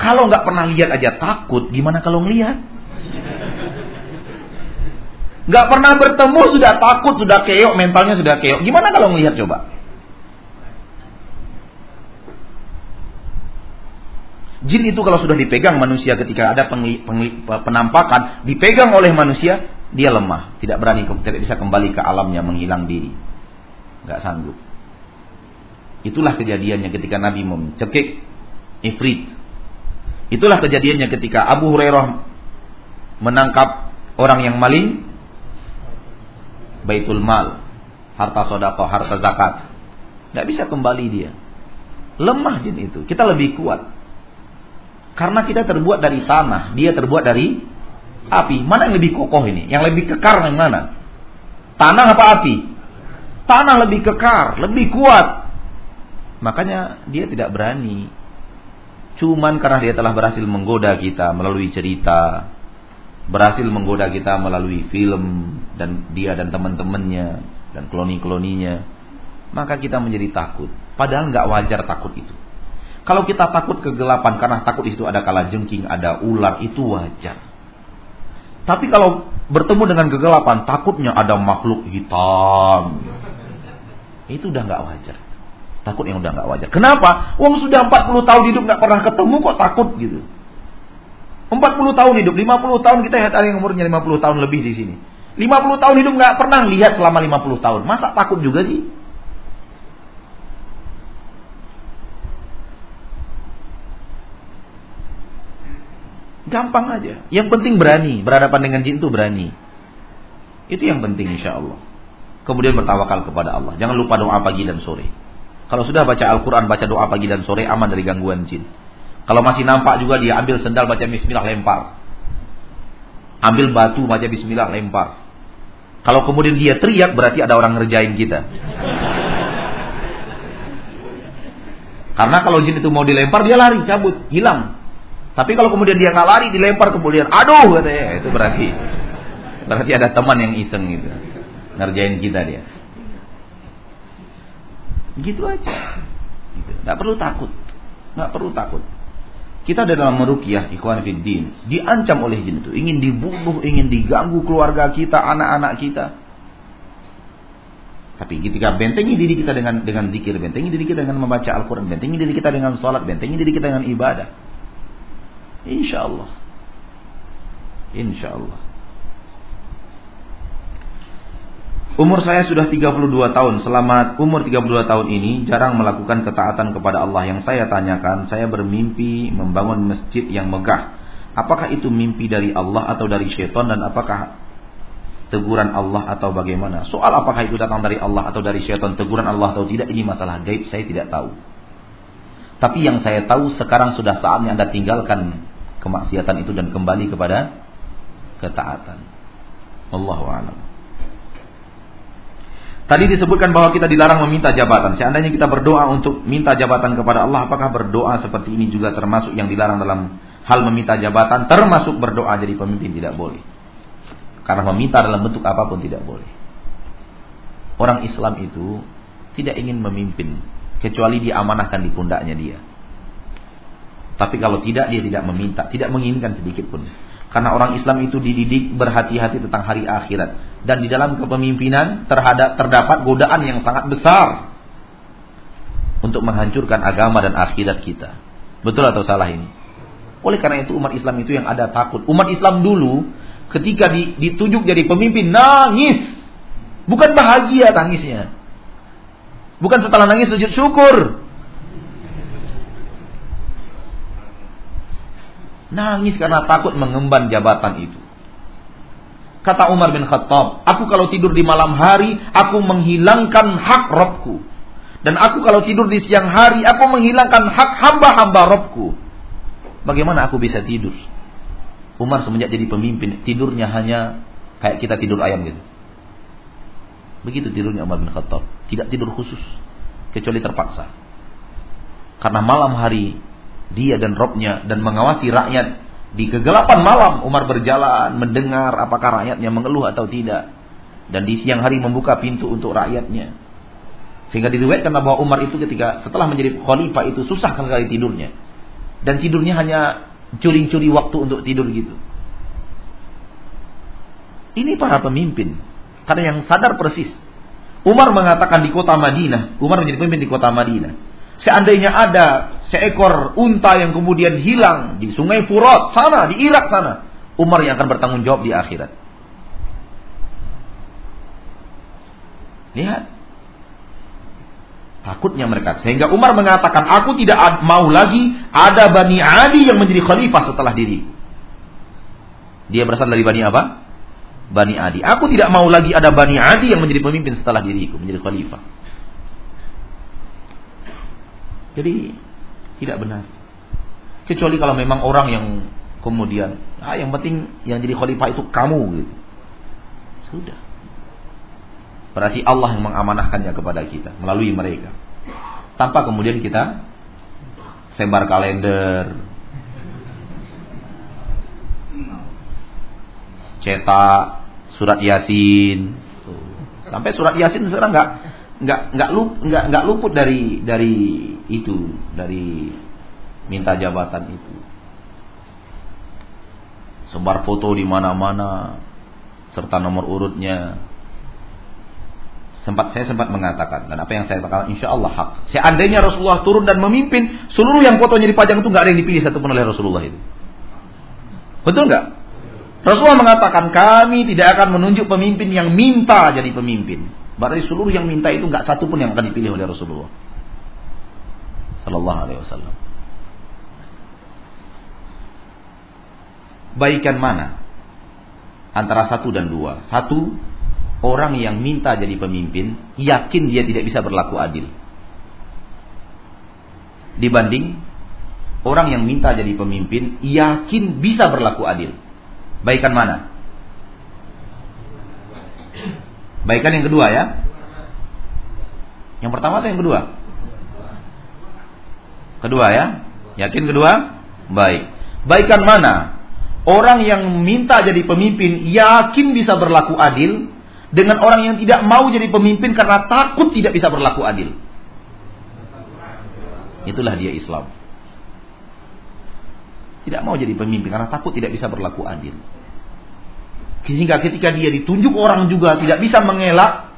Kalau nggak pernah lihat aja takut, gimana kalau ngelihat? Gak pernah bertemu sudah takut, sudah keok, mentalnya sudah keok. Gimana kalau ngelihat coba? Jin itu kalau sudah dipegang manusia ketika ada pengli, pengli, penampakan, dipegang oleh manusia, dia lemah, tidak berani, tidak bisa kembali ke alamnya, menghilang diri. Gak sanggup. Itulah kejadiannya ketika Nabi mencekik Ifrit. Itulah kejadiannya ketika Abu Hurairah menangkap orang yang maling baitul mal, harta sodako, harta zakat. Nggak bisa kembali dia. Lemah jin itu. Kita lebih kuat. Karena kita terbuat dari tanah, dia terbuat dari api. Mana yang lebih kokoh ini? Yang lebih kekar yang mana? Tanah apa api? Tanah lebih kekar, lebih kuat. Makanya dia tidak berani. Cuman karena dia telah berhasil menggoda kita melalui cerita, berhasil menggoda kita melalui film dan dia dan teman-temannya dan kloni-kloninya, maka kita menjadi takut. Padahal nggak wajar takut itu. Kalau kita takut kegelapan karena takut itu ada kala jengking, ada ular, itu wajar. Tapi kalau bertemu dengan kegelapan, takutnya ada makhluk hitam. Itu udah nggak wajar. Takut yang udah nggak wajar. Kenapa? Wong sudah 40 tahun hidup nggak pernah ketemu kok takut gitu. 40 tahun hidup, 50 tahun kita lihat ada yang umurnya 50 tahun lebih di sini. 50 tahun hidup nggak pernah lihat selama 50 tahun. Masa takut juga sih? Gampang aja. Yang penting berani. Berhadapan dengan jin itu berani. Itu yang penting insya Allah. Kemudian bertawakal kepada Allah. Jangan lupa doa pagi dan sore. Kalau sudah baca Al-Quran, baca doa pagi dan sore, aman dari gangguan jin. Kalau masih nampak juga dia ambil sendal baca bismillah lempar. Ambil batu baca bismillah lempar. Kalau kemudian dia teriak berarti ada orang ngerjain kita. Karena kalau jin itu mau dilempar dia lari, cabut, hilang. Tapi kalau kemudian dia nggak lari, dilempar kemudian, aduh katanya, itu berarti berarti ada teman yang iseng gitu, ngerjain kita dia. Gitu aja. Gitu. Gak perlu takut, nggak perlu takut. Kita dalam merukyah ikhwan fiddin, diancam oleh jin itu, ingin dibunuh, ingin diganggu keluarga kita, anak-anak kita. Tapi ketika bentengi diri kita dengan dengan zikir, bentengi diri kita dengan membaca Al-Quran, bentengi diri kita dengan sholat, bentengi diri kita dengan ibadah. Insya Allah. Insya Allah. Umur saya sudah 32 tahun. Selamat umur 32 tahun ini jarang melakukan ketaatan kepada Allah. Yang saya tanyakan, saya bermimpi membangun masjid yang megah. Apakah itu mimpi dari Allah atau dari syaitan dan apakah teguran Allah atau bagaimana? Soal apakah itu datang dari Allah atau dari syaitan, teguran Allah atau tidak ini masalah gaib saya tidak tahu. Tapi yang saya tahu sekarang sudah saatnya Anda tinggalkan kemaksiatan itu dan kembali kepada ketaatan. Allahu a'lam. Tadi disebutkan bahwa kita dilarang meminta jabatan. Seandainya kita berdoa untuk minta jabatan kepada Allah, apakah berdoa seperti ini juga termasuk yang dilarang dalam hal meminta jabatan? Termasuk berdoa jadi pemimpin tidak boleh. Karena meminta dalam bentuk apa pun tidak boleh. Orang Islam itu tidak ingin memimpin kecuali diamanahkan di pundaknya dia. Tapi kalau tidak dia tidak meminta, tidak menginginkan sedikit pun. Karena orang Islam itu dididik berhati-hati tentang hari akhirat. Dan di dalam kepemimpinan terhadap terdapat godaan yang sangat besar untuk menghancurkan agama dan akhirat kita. Betul atau salah ini? Oleh karena itu umat Islam itu yang ada takut. Umat Islam dulu ketika ditunjuk jadi pemimpin nangis. Bukan bahagia tangisnya. Bukan setelah nangis sujud syukur. Nangis karena takut mengemban jabatan itu. Kata Umar bin Khattab, aku kalau tidur di malam hari, aku menghilangkan hak Robku. Dan aku kalau tidur di siang hari, aku menghilangkan hak hamba-hamba Robku. Bagaimana aku bisa tidur? Umar semenjak jadi pemimpin, tidurnya hanya kayak kita tidur ayam gitu. Begitu tidurnya Umar bin Khattab. Tidak tidur khusus. Kecuali terpaksa. Karena malam hari dia dan Robnya dan mengawasi rakyat di kegelapan malam. Umar berjalan mendengar apakah rakyatnya mengeluh atau tidak. Dan di siang hari membuka pintu untuk rakyatnya. Sehingga diriwayatkan bahwa Umar itu ketika setelah menjadi khalifah itu susah sekali tidurnya. Dan tidurnya hanya curi-curi waktu untuk tidur gitu. Ini para pemimpin. Karena yang sadar persis Umar mengatakan di kota Madinah Umar menjadi pemimpin di kota Madinah Seandainya ada seekor unta yang kemudian hilang di sungai Furat sana, di Irak sana, Umar yang akan bertanggung jawab di akhirat. Lihat. Takutnya mereka. Sehingga Umar mengatakan, aku tidak mau lagi ada Bani Adi yang menjadi khalifah setelah diri. Dia berasal dari Bani apa? Bani Adi. Aku tidak mau lagi ada Bani Adi yang menjadi pemimpin setelah diriku, menjadi khalifah. Jadi tidak benar. Kecuali kalau memang orang yang kemudian, ah yang penting yang jadi khalifah itu kamu gitu. Sudah. Berarti Allah yang mengamanahkannya kepada kita melalui mereka. Tanpa kemudian kita sebar kalender, cetak surat yasin, sampai surat yasin sekarang nggak nggak nggak lup nggak nggak luput dari dari itu dari minta jabatan itu. Sebar foto di mana-mana serta nomor urutnya. Sempat saya sempat mengatakan dan apa yang saya katakan insya Allah hak. Seandainya Rasulullah turun dan memimpin seluruh yang fotonya dipajang itu nggak ada yang dipilih satupun oleh Rasulullah itu. Betul nggak? Rasulullah mengatakan kami tidak akan menunjuk pemimpin yang minta jadi pemimpin Berarti seluruh yang minta itu nggak satu pun yang akan dipilih oleh Rasulullah. Sallallahu Alaihi Wasallam. Baikan mana? Antara satu dan dua. Satu, orang yang minta jadi pemimpin, yakin dia tidak bisa berlaku adil. Dibanding orang yang minta jadi pemimpin, yakin bisa berlaku adil. Baikan mana? Baikan yang kedua ya. Yang pertama atau yang kedua? Kedua ya. Yakin kedua? Baik. Baikan mana? Orang yang minta jadi pemimpin yakin bisa berlaku adil dengan orang yang tidak mau jadi pemimpin karena takut tidak bisa berlaku adil. Itulah dia Islam. Tidak mau jadi pemimpin karena takut tidak bisa berlaku adil. Sehingga ketika dia ditunjuk orang juga tidak bisa mengelak,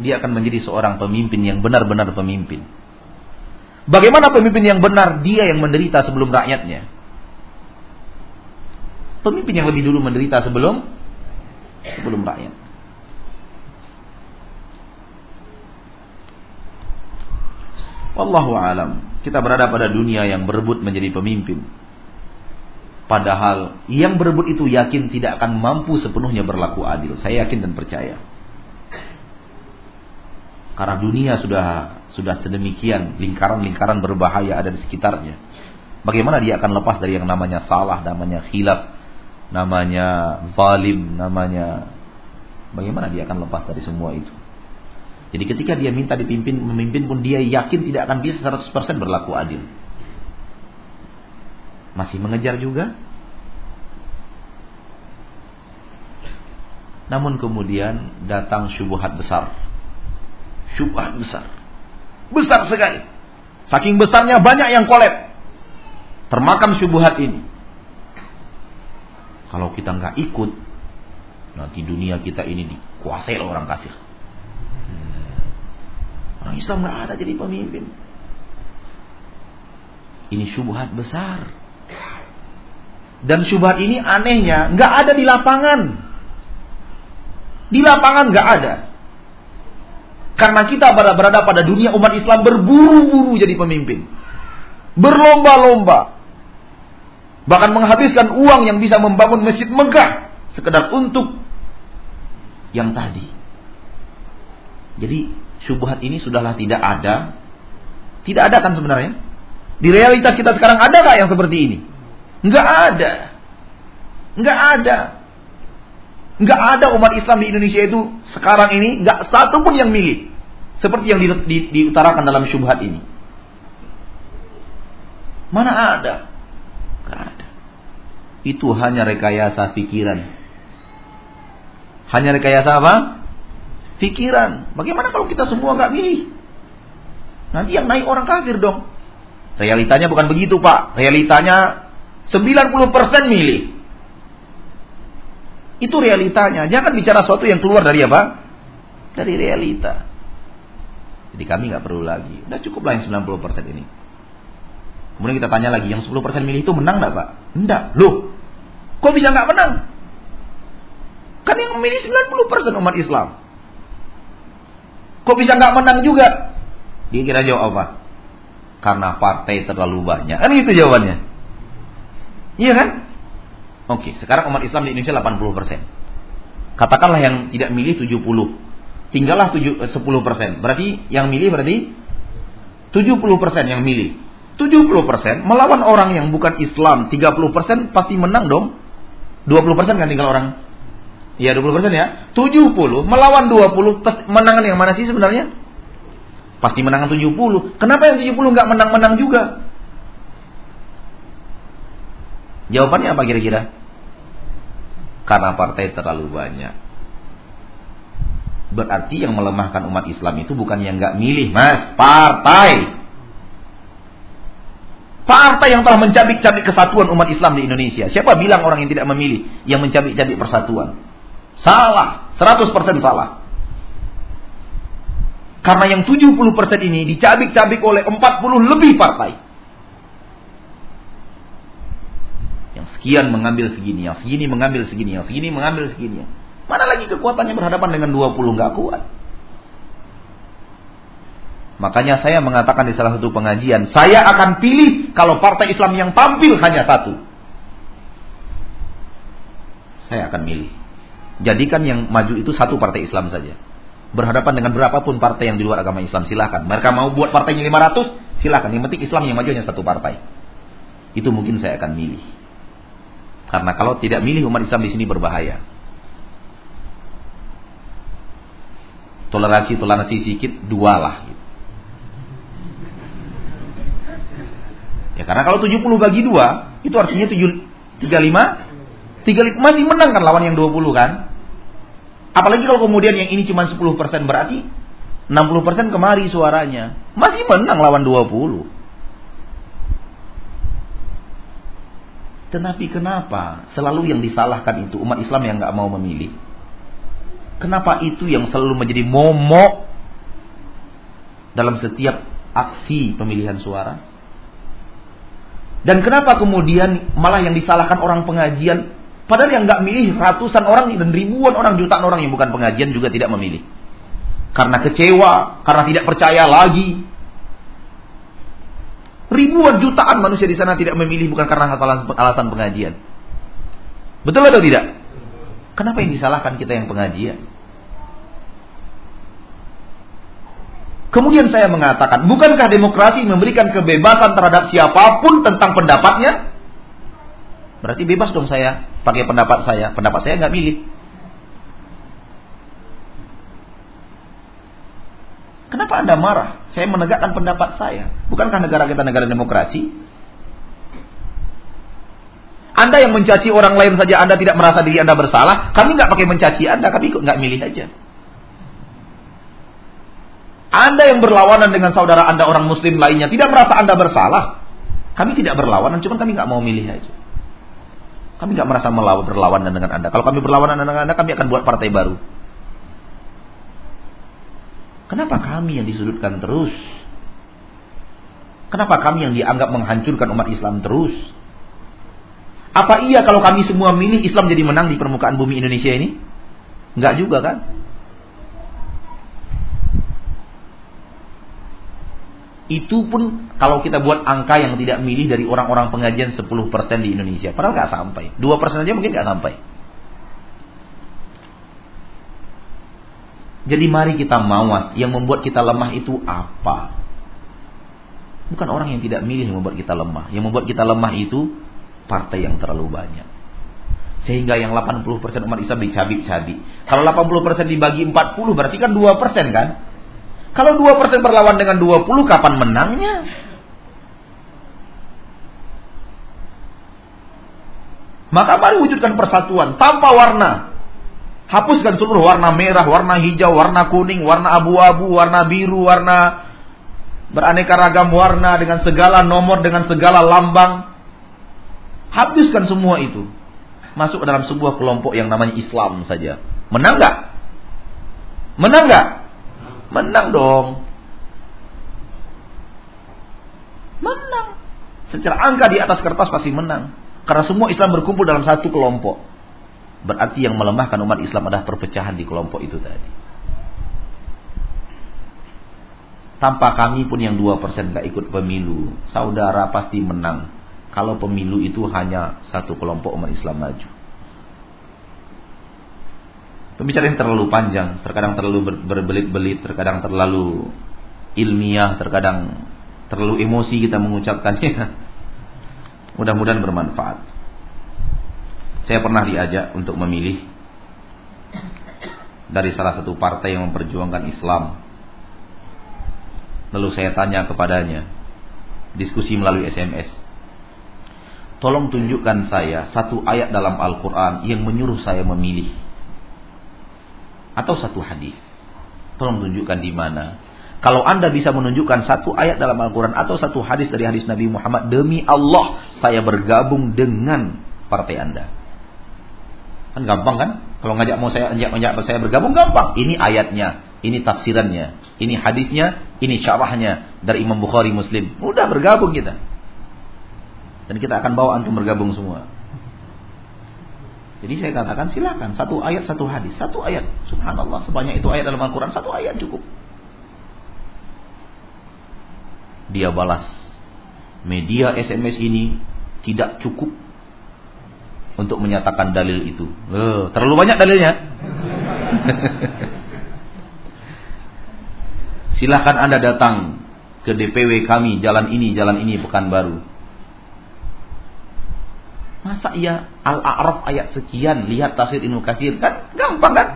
dia akan menjadi seorang pemimpin yang benar-benar pemimpin. Bagaimana pemimpin yang benar? Dia yang menderita sebelum rakyatnya. Pemimpin yang lebih dulu menderita sebelum sebelum rakyat. Wallahu alam. Kita berada pada dunia yang berebut menjadi pemimpin. Padahal yang berebut itu yakin tidak akan mampu sepenuhnya berlaku adil. Saya yakin dan percaya. Karena dunia sudah sudah sedemikian lingkaran-lingkaran berbahaya ada di sekitarnya. Bagaimana dia akan lepas dari yang namanya salah, namanya khilaf, namanya zalim, namanya bagaimana dia akan lepas dari semua itu? Jadi ketika dia minta dipimpin memimpin pun dia yakin tidak akan bisa 100% berlaku adil. Masih mengejar juga? Namun kemudian datang syubhat besar. Syubhat besar. Besar sekali. Saking besarnya banyak yang kolep. Termakan syubhat ini. Kalau kita nggak ikut, nanti dunia kita ini dikuasai oleh orang kafir. Orang Islam nggak ada jadi pemimpin. Ini syubhat besar. Dan syubhat ini anehnya nggak ada di lapangan. Di lapangan nggak ada. Karena kita berada, pada dunia umat Islam berburu-buru jadi pemimpin. Berlomba-lomba. Bahkan menghabiskan uang yang bisa membangun masjid megah. Sekedar untuk yang tadi. Jadi syubhat ini sudahlah tidak ada. Tidak ada kan sebenarnya? Di realitas kita sekarang ada gak yang seperti ini? Enggak ada. Enggak ada. Enggak ada umat Islam di Indonesia itu sekarang ini enggak satu pun yang milih. Seperti yang di, di, diutarakan dalam syubhat ini. Mana ada? Enggak ada. Itu hanya rekayasa pikiran. Hanya rekayasa apa? Pikiran. Bagaimana kalau kita semua enggak milih? Nanti yang naik orang kafir dong. Realitanya bukan begitu pak. Realitanya 90% milih. Itu realitanya. Jangan bicara sesuatu yang keluar dari apa? Dari realita. Jadi kami nggak perlu lagi. Udah cukup lah yang 90% ini. Kemudian kita tanya lagi, yang 10% milih itu menang nggak pak? Enggak. Loh, kok bisa nggak menang? Kan yang memilih 90% umat Islam. Kok bisa nggak menang juga? Dia kira jawab apa? Karena partai terlalu banyak. Kan itu jawabannya. Iya kan? Oke, sekarang umat Islam di Indonesia 80%. Katakanlah yang tidak milih 70. Tinggallah 7, 10%. Eh, berarti yang milih berarti 70% yang milih. 70% melawan orang yang bukan Islam 30% pasti menang dong. 20% kan tinggal orang Ya 20% ya 70 melawan 20 Menangan yang mana sih sebenarnya Pasti menangan 70 Kenapa yang 70 nggak menang-menang juga Jawabannya apa kira-kira? Karena partai terlalu banyak. Berarti yang melemahkan umat Islam itu bukan yang nggak milih, mas, partai. Partai yang telah mencabik-cabik kesatuan umat Islam di Indonesia. Siapa bilang orang yang tidak memilih yang mencabik-cabik persatuan? Salah, 100% salah. Karena yang 70% ini dicabik-cabik oleh 40 lebih partai. Sekian mengambil segini, yang segini mengambil segini, yang segini mengambil segini. Mana lagi kekuatannya berhadapan dengan 20 nggak kuat. Makanya saya mengatakan di salah satu pengajian, saya akan pilih kalau partai Islam yang tampil hanya satu. Saya akan milih. Jadikan yang maju itu satu partai Islam saja. Berhadapan dengan berapapun partai yang di luar agama Islam silahkan. Mereka mau buat partainya 500, silahkan. Yang penting Islam yang maju hanya satu partai. Itu mungkin saya akan milih. Karena kalau tidak milih umat Islam di sini berbahaya. toleransi-toleransi sedikit dua lah. Ya karena kalau 70 bagi dua itu artinya 7, 35 35 masih menang kan lawan yang 20 kan? Apalagi kalau kemudian yang ini cuma 10% berarti 60% kemari suaranya. Masih menang lawan 20. Tetapi kenapa selalu yang disalahkan itu umat Islam yang nggak mau memilih? Kenapa itu yang selalu menjadi momok dalam setiap aksi pemilihan suara? Dan kenapa kemudian malah yang disalahkan orang pengajian Padahal yang nggak milih ratusan orang dan ribuan orang, jutaan orang yang bukan pengajian juga tidak memilih. Karena kecewa, karena tidak percaya lagi. Ribuan jutaan manusia di sana tidak memilih bukan karena alasan pengajian. Betul atau tidak? Kenapa yang disalahkan kita yang pengajian? Kemudian saya mengatakan, bukankah demokrasi memberikan kebebasan terhadap siapa pun tentang pendapatnya? Berarti bebas dong saya pakai pendapat saya. Pendapat saya nggak milih. Kenapa Anda marah? Saya menegakkan pendapat saya. Bukankah negara kita negara demokrasi? Anda yang mencaci orang lain saja Anda tidak merasa diri Anda bersalah. Kami nggak pakai mencaci Anda, kami nggak milih aja. Anda yang berlawanan dengan saudara Anda orang Muslim lainnya tidak merasa Anda bersalah. Kami tidak berlawanan, cuma kami nggak mau milih aja. Kami nggak merasa melawan berlawanan dengan Anda. Kalau kami berlawanan dengan Anda, kami akan buat partai baru. Kenapa kami yang disudutkan terus? Kenapa kami yang dianggap menghancurkan umat Islam terus? Apa iya kalau kami semua milih Islam jadi menang di permukaan bumi Indonesia ini? Enggak juga kan? Itu pun kalau kita buat angka yang tidak milih dari orang-orang pengajian 10% di Indonesia. Padahal nggak sampai. 2% aja mungkin nggak sampai. Jadi mari kita mawas. Yang membuat kita lemah itu apa? Bukan orang yang tidak milih yang membuat kita lemah. Yang membuat kita lemah itu partai yang terlalu banyak. Sehingga yang 80% umat Islam dicabik-cabik. Kalau 80% dibagi 40 berarti kan 2% kan? Kalau 2% berlawan dengan 20, kapan menangnya? Maka mari wujudkan persatuan tanpa warna. Hapuskan seluruh warna merah, warna hijau, warna kuning, warna abu-abu, warna biru, warna beraneka ragam warna dengan segala nomor, dengan segala lambang. Hapuskan semua itu. Masuk dalam sebuah kelompok yang namanya Islam saja. Menang gak? Menang gak? Menang dong. Menang. Secara angka di atas kertas pasti menang. Karena semua Islam berkumpul dalam satu kelompok. Berarti yang melemahkan umat Islam adalah perpecahan di kelompok itu tadi. Tanpa kami pun yang 2% gak ikut pemilu. Saudara pasti menang. Kalau pemilu itu hanya satu kelompok umat Islam maju. Pembicaraan terlalu panjang, terkadang terlalu berbelit-belit, terkadang terlalu ilmiah, terkadang terlalu emosi kita mengucapkannya. Mudah-mudahan bermanfaat. Saya pernah diajak untuk memilih dari salah satu partai yang memperjuangkan Islam. Lalu saya tanya kepadanya, diskusi melalui SMS. Tolong tunjukkan saya satu ayat dalam Al-Quran yang menyuruh saya memilih atau satu hadis. Tolong tunjukkan di mana. Kalau Anda bisa menunjukkan satu ayat dalam Al-Quran atau satu hadis dari hadis Nabi Muhammad, demi Allah saya bergabung dengan partai Anda. Kan gampang kan? Kalau ngajak mau saya ngajak, ngajak saya bergabung gampang. Ini ayatnya, ini tafsirannya, ini hadisnya, ini syarahnya dari Imam Bukhari Muslim. Mudah bergabung kita. Dan kita akan bawa antum bergabung semua. Jadi saya katakan silakan satu ayat satu hadis, satu ayat. Subhanallah sebanyak itu ayat dalam Al-Qur'an satu ayat cukup. Dia balas. Media SMS ini tidak cukup untuk menyatakan dalil itu. Eh, terlalu banyak dalilnya. Silahkan Anda datang ke DPW kami, jalan ini, jalan ini, Pekanbaru. Masa iya Al-A'raf ayat sekian lihat tafsir Ibnu Katsir kan gampang kan?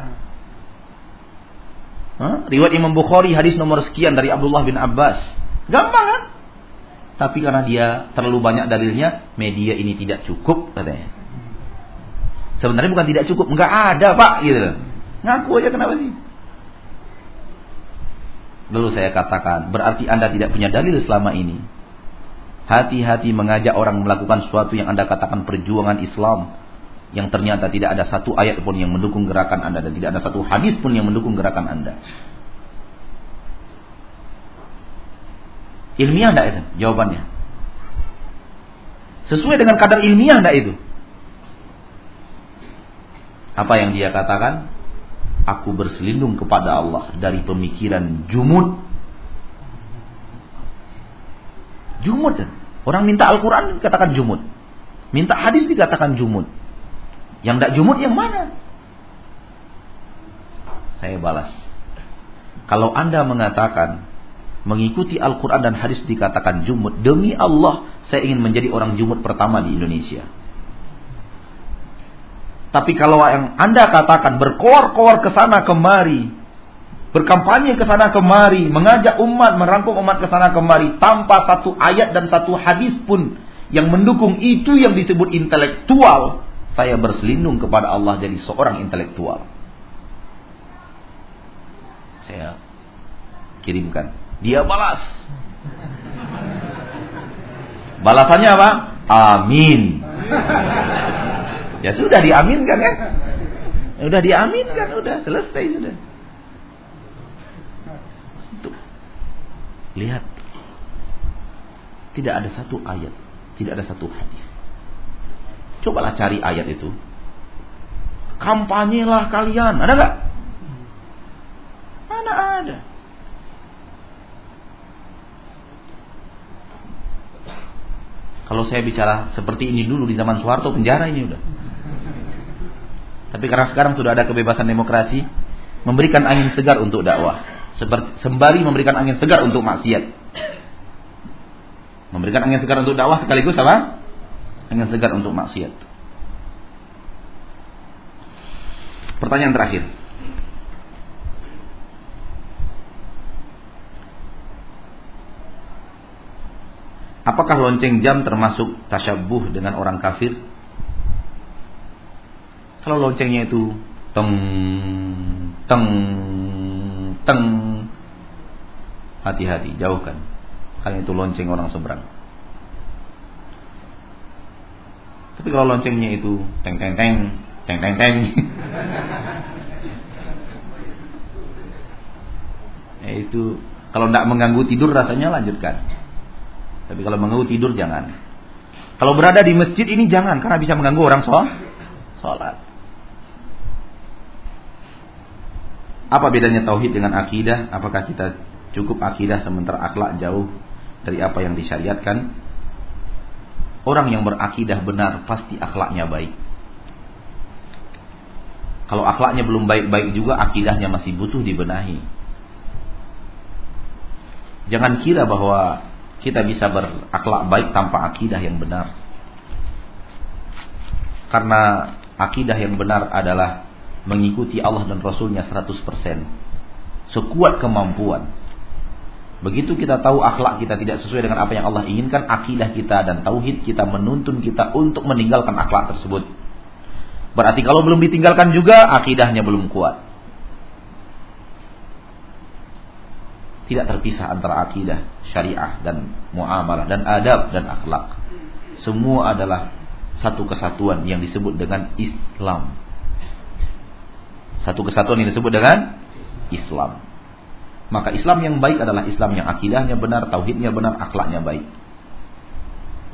Riwayat Imam Bukhari hadis nomor sekian dari Abdullah bin Abbas. Gampang kan? Tapi karena dia terlalu banyak dalilnya, media ini tidak cukup katanya. Sebenarnya bukan tidak cukup, enggak ada pak gitu. Ngaku aja kenapa sih? Lalu saya katakan, berarti Anda tidak punya dalil selama ini. Hati-hati mengajak orang melakukan sesuatu yang Anda katakan perjuangan Islam. Yang ternyata tidak ada satu ayat pun yang mendukung gerakan Anda. Dan tidak ada satu hadis pun yang mendukung gerakan Anda. Ilmiah tidak itu jawabannya? Sesuai dengan kadar ilmiah tidak itu? Apa yang dia katakan? Aku berselindung kepada Allah dari pemikiran jumud. Jumud. Orang minta Al-Quran dikatakan jumud. Minta hadis dikatakan jumud. Yang tidak jumud yang mana? Saya balas. Kalau Anda mengatakan mengikuti Al-Quran dan hadis dikatakan jumud. Demi Allah, saya ingin menjadi orang jumud pertama di Indonesia. Tapi kalau yang Anda katakan berkoar-koar ke sana kemari, berkampanye ke sana kemari, mengajak umat, merangkul umat ke sana kemari tanpa satu ayat dan satu hadis pun yang mendukung itu yang disebut intelektual, saya berselindung kepada Allah jadi seorang intelektual. Saya kirimkan. Dia balas. Balasannya apa? Amin. Ya sudah diaminkan kan? Sudah diaminkan, sudah selesai sudah. Tuh. Lihat. Tidak ada satu ayat, tidak ada satu hadis. Cobalah cari ayat itu. Kampanyelah kalian, ada nggak? Mana ada? Kalau saya bicara seperti ini dulu di zaman Soeharto penjara ini udah. Tapi karena sekarang sudah ada kebebasan demokrasi, memberikan angin segar untuk dakwah. Sembari memberikan angin segar untuk maksiat. Memberikan angin segar untuk dakwah sekaligus apa? Angin segar untuk maksiat. Pertanyaan terakhir. Apakah lonceng jam termasuk tasyabuh dengan orang kafir? Kalau loncengnya itu teng teng teng. Hati-hati jauhkan. Karena itu lonceng orang seberang. Tapi kalau loncengnya itu teng teng teng teng teng teng. Ya itu kalau tidak mengganggu tidur rasanya lanjutkan. Tapi kalau mengganggu tidur jangan. Kalau berada di masjid ini jangan karena bisa mengganggu orang sholat Apa bedanya tauhid dengan akidah? Apakah kita cukup akidah sementara akhlak jauh dari apa yang disyariatkan? Orang yang berakidah benar pasti akhlaknya baik. Kalau akhlaknya belum baik-baik juga akidahnya masih butuh dibenahi. Jangan kira bahwa kita bisa berakhlak baik tanpa akidah yang benar. Karena akidah yang benar adalah mengikuti Allah dan Rasulnya 100%. Sekuat kemampuan. Begitu kita tahu akhlak kita tidak sesuai dengan apa yang Allah inginkan, akidah kita dan tauhid kita menuntun kita untuk meninggalkan akhlak tersebut. Berarti kalau belum ditinggalkan juga akidahnya belum kuat. Tidak terpisah antara akidah, syariah dan muamalah dan adab dan akhlak. Semua adalah satu kesatuan yang disebut dengan Islam. Satu kesatuan yang disebut dengan Islam. Maka Islam yang baik adalah Islam yang akidahnya benar, tauhidnya benar, akhlaknya baik.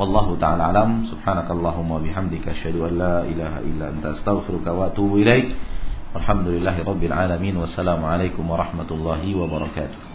Wallahu taala alam. Subhanakallahumma bihamdika asyhadu an la ilaha illa anta astaghfiruka wa atubu ilaik. Alhamdulillahirabbil alamin wassalamu alaikum warahmatullahi wabarakatuh.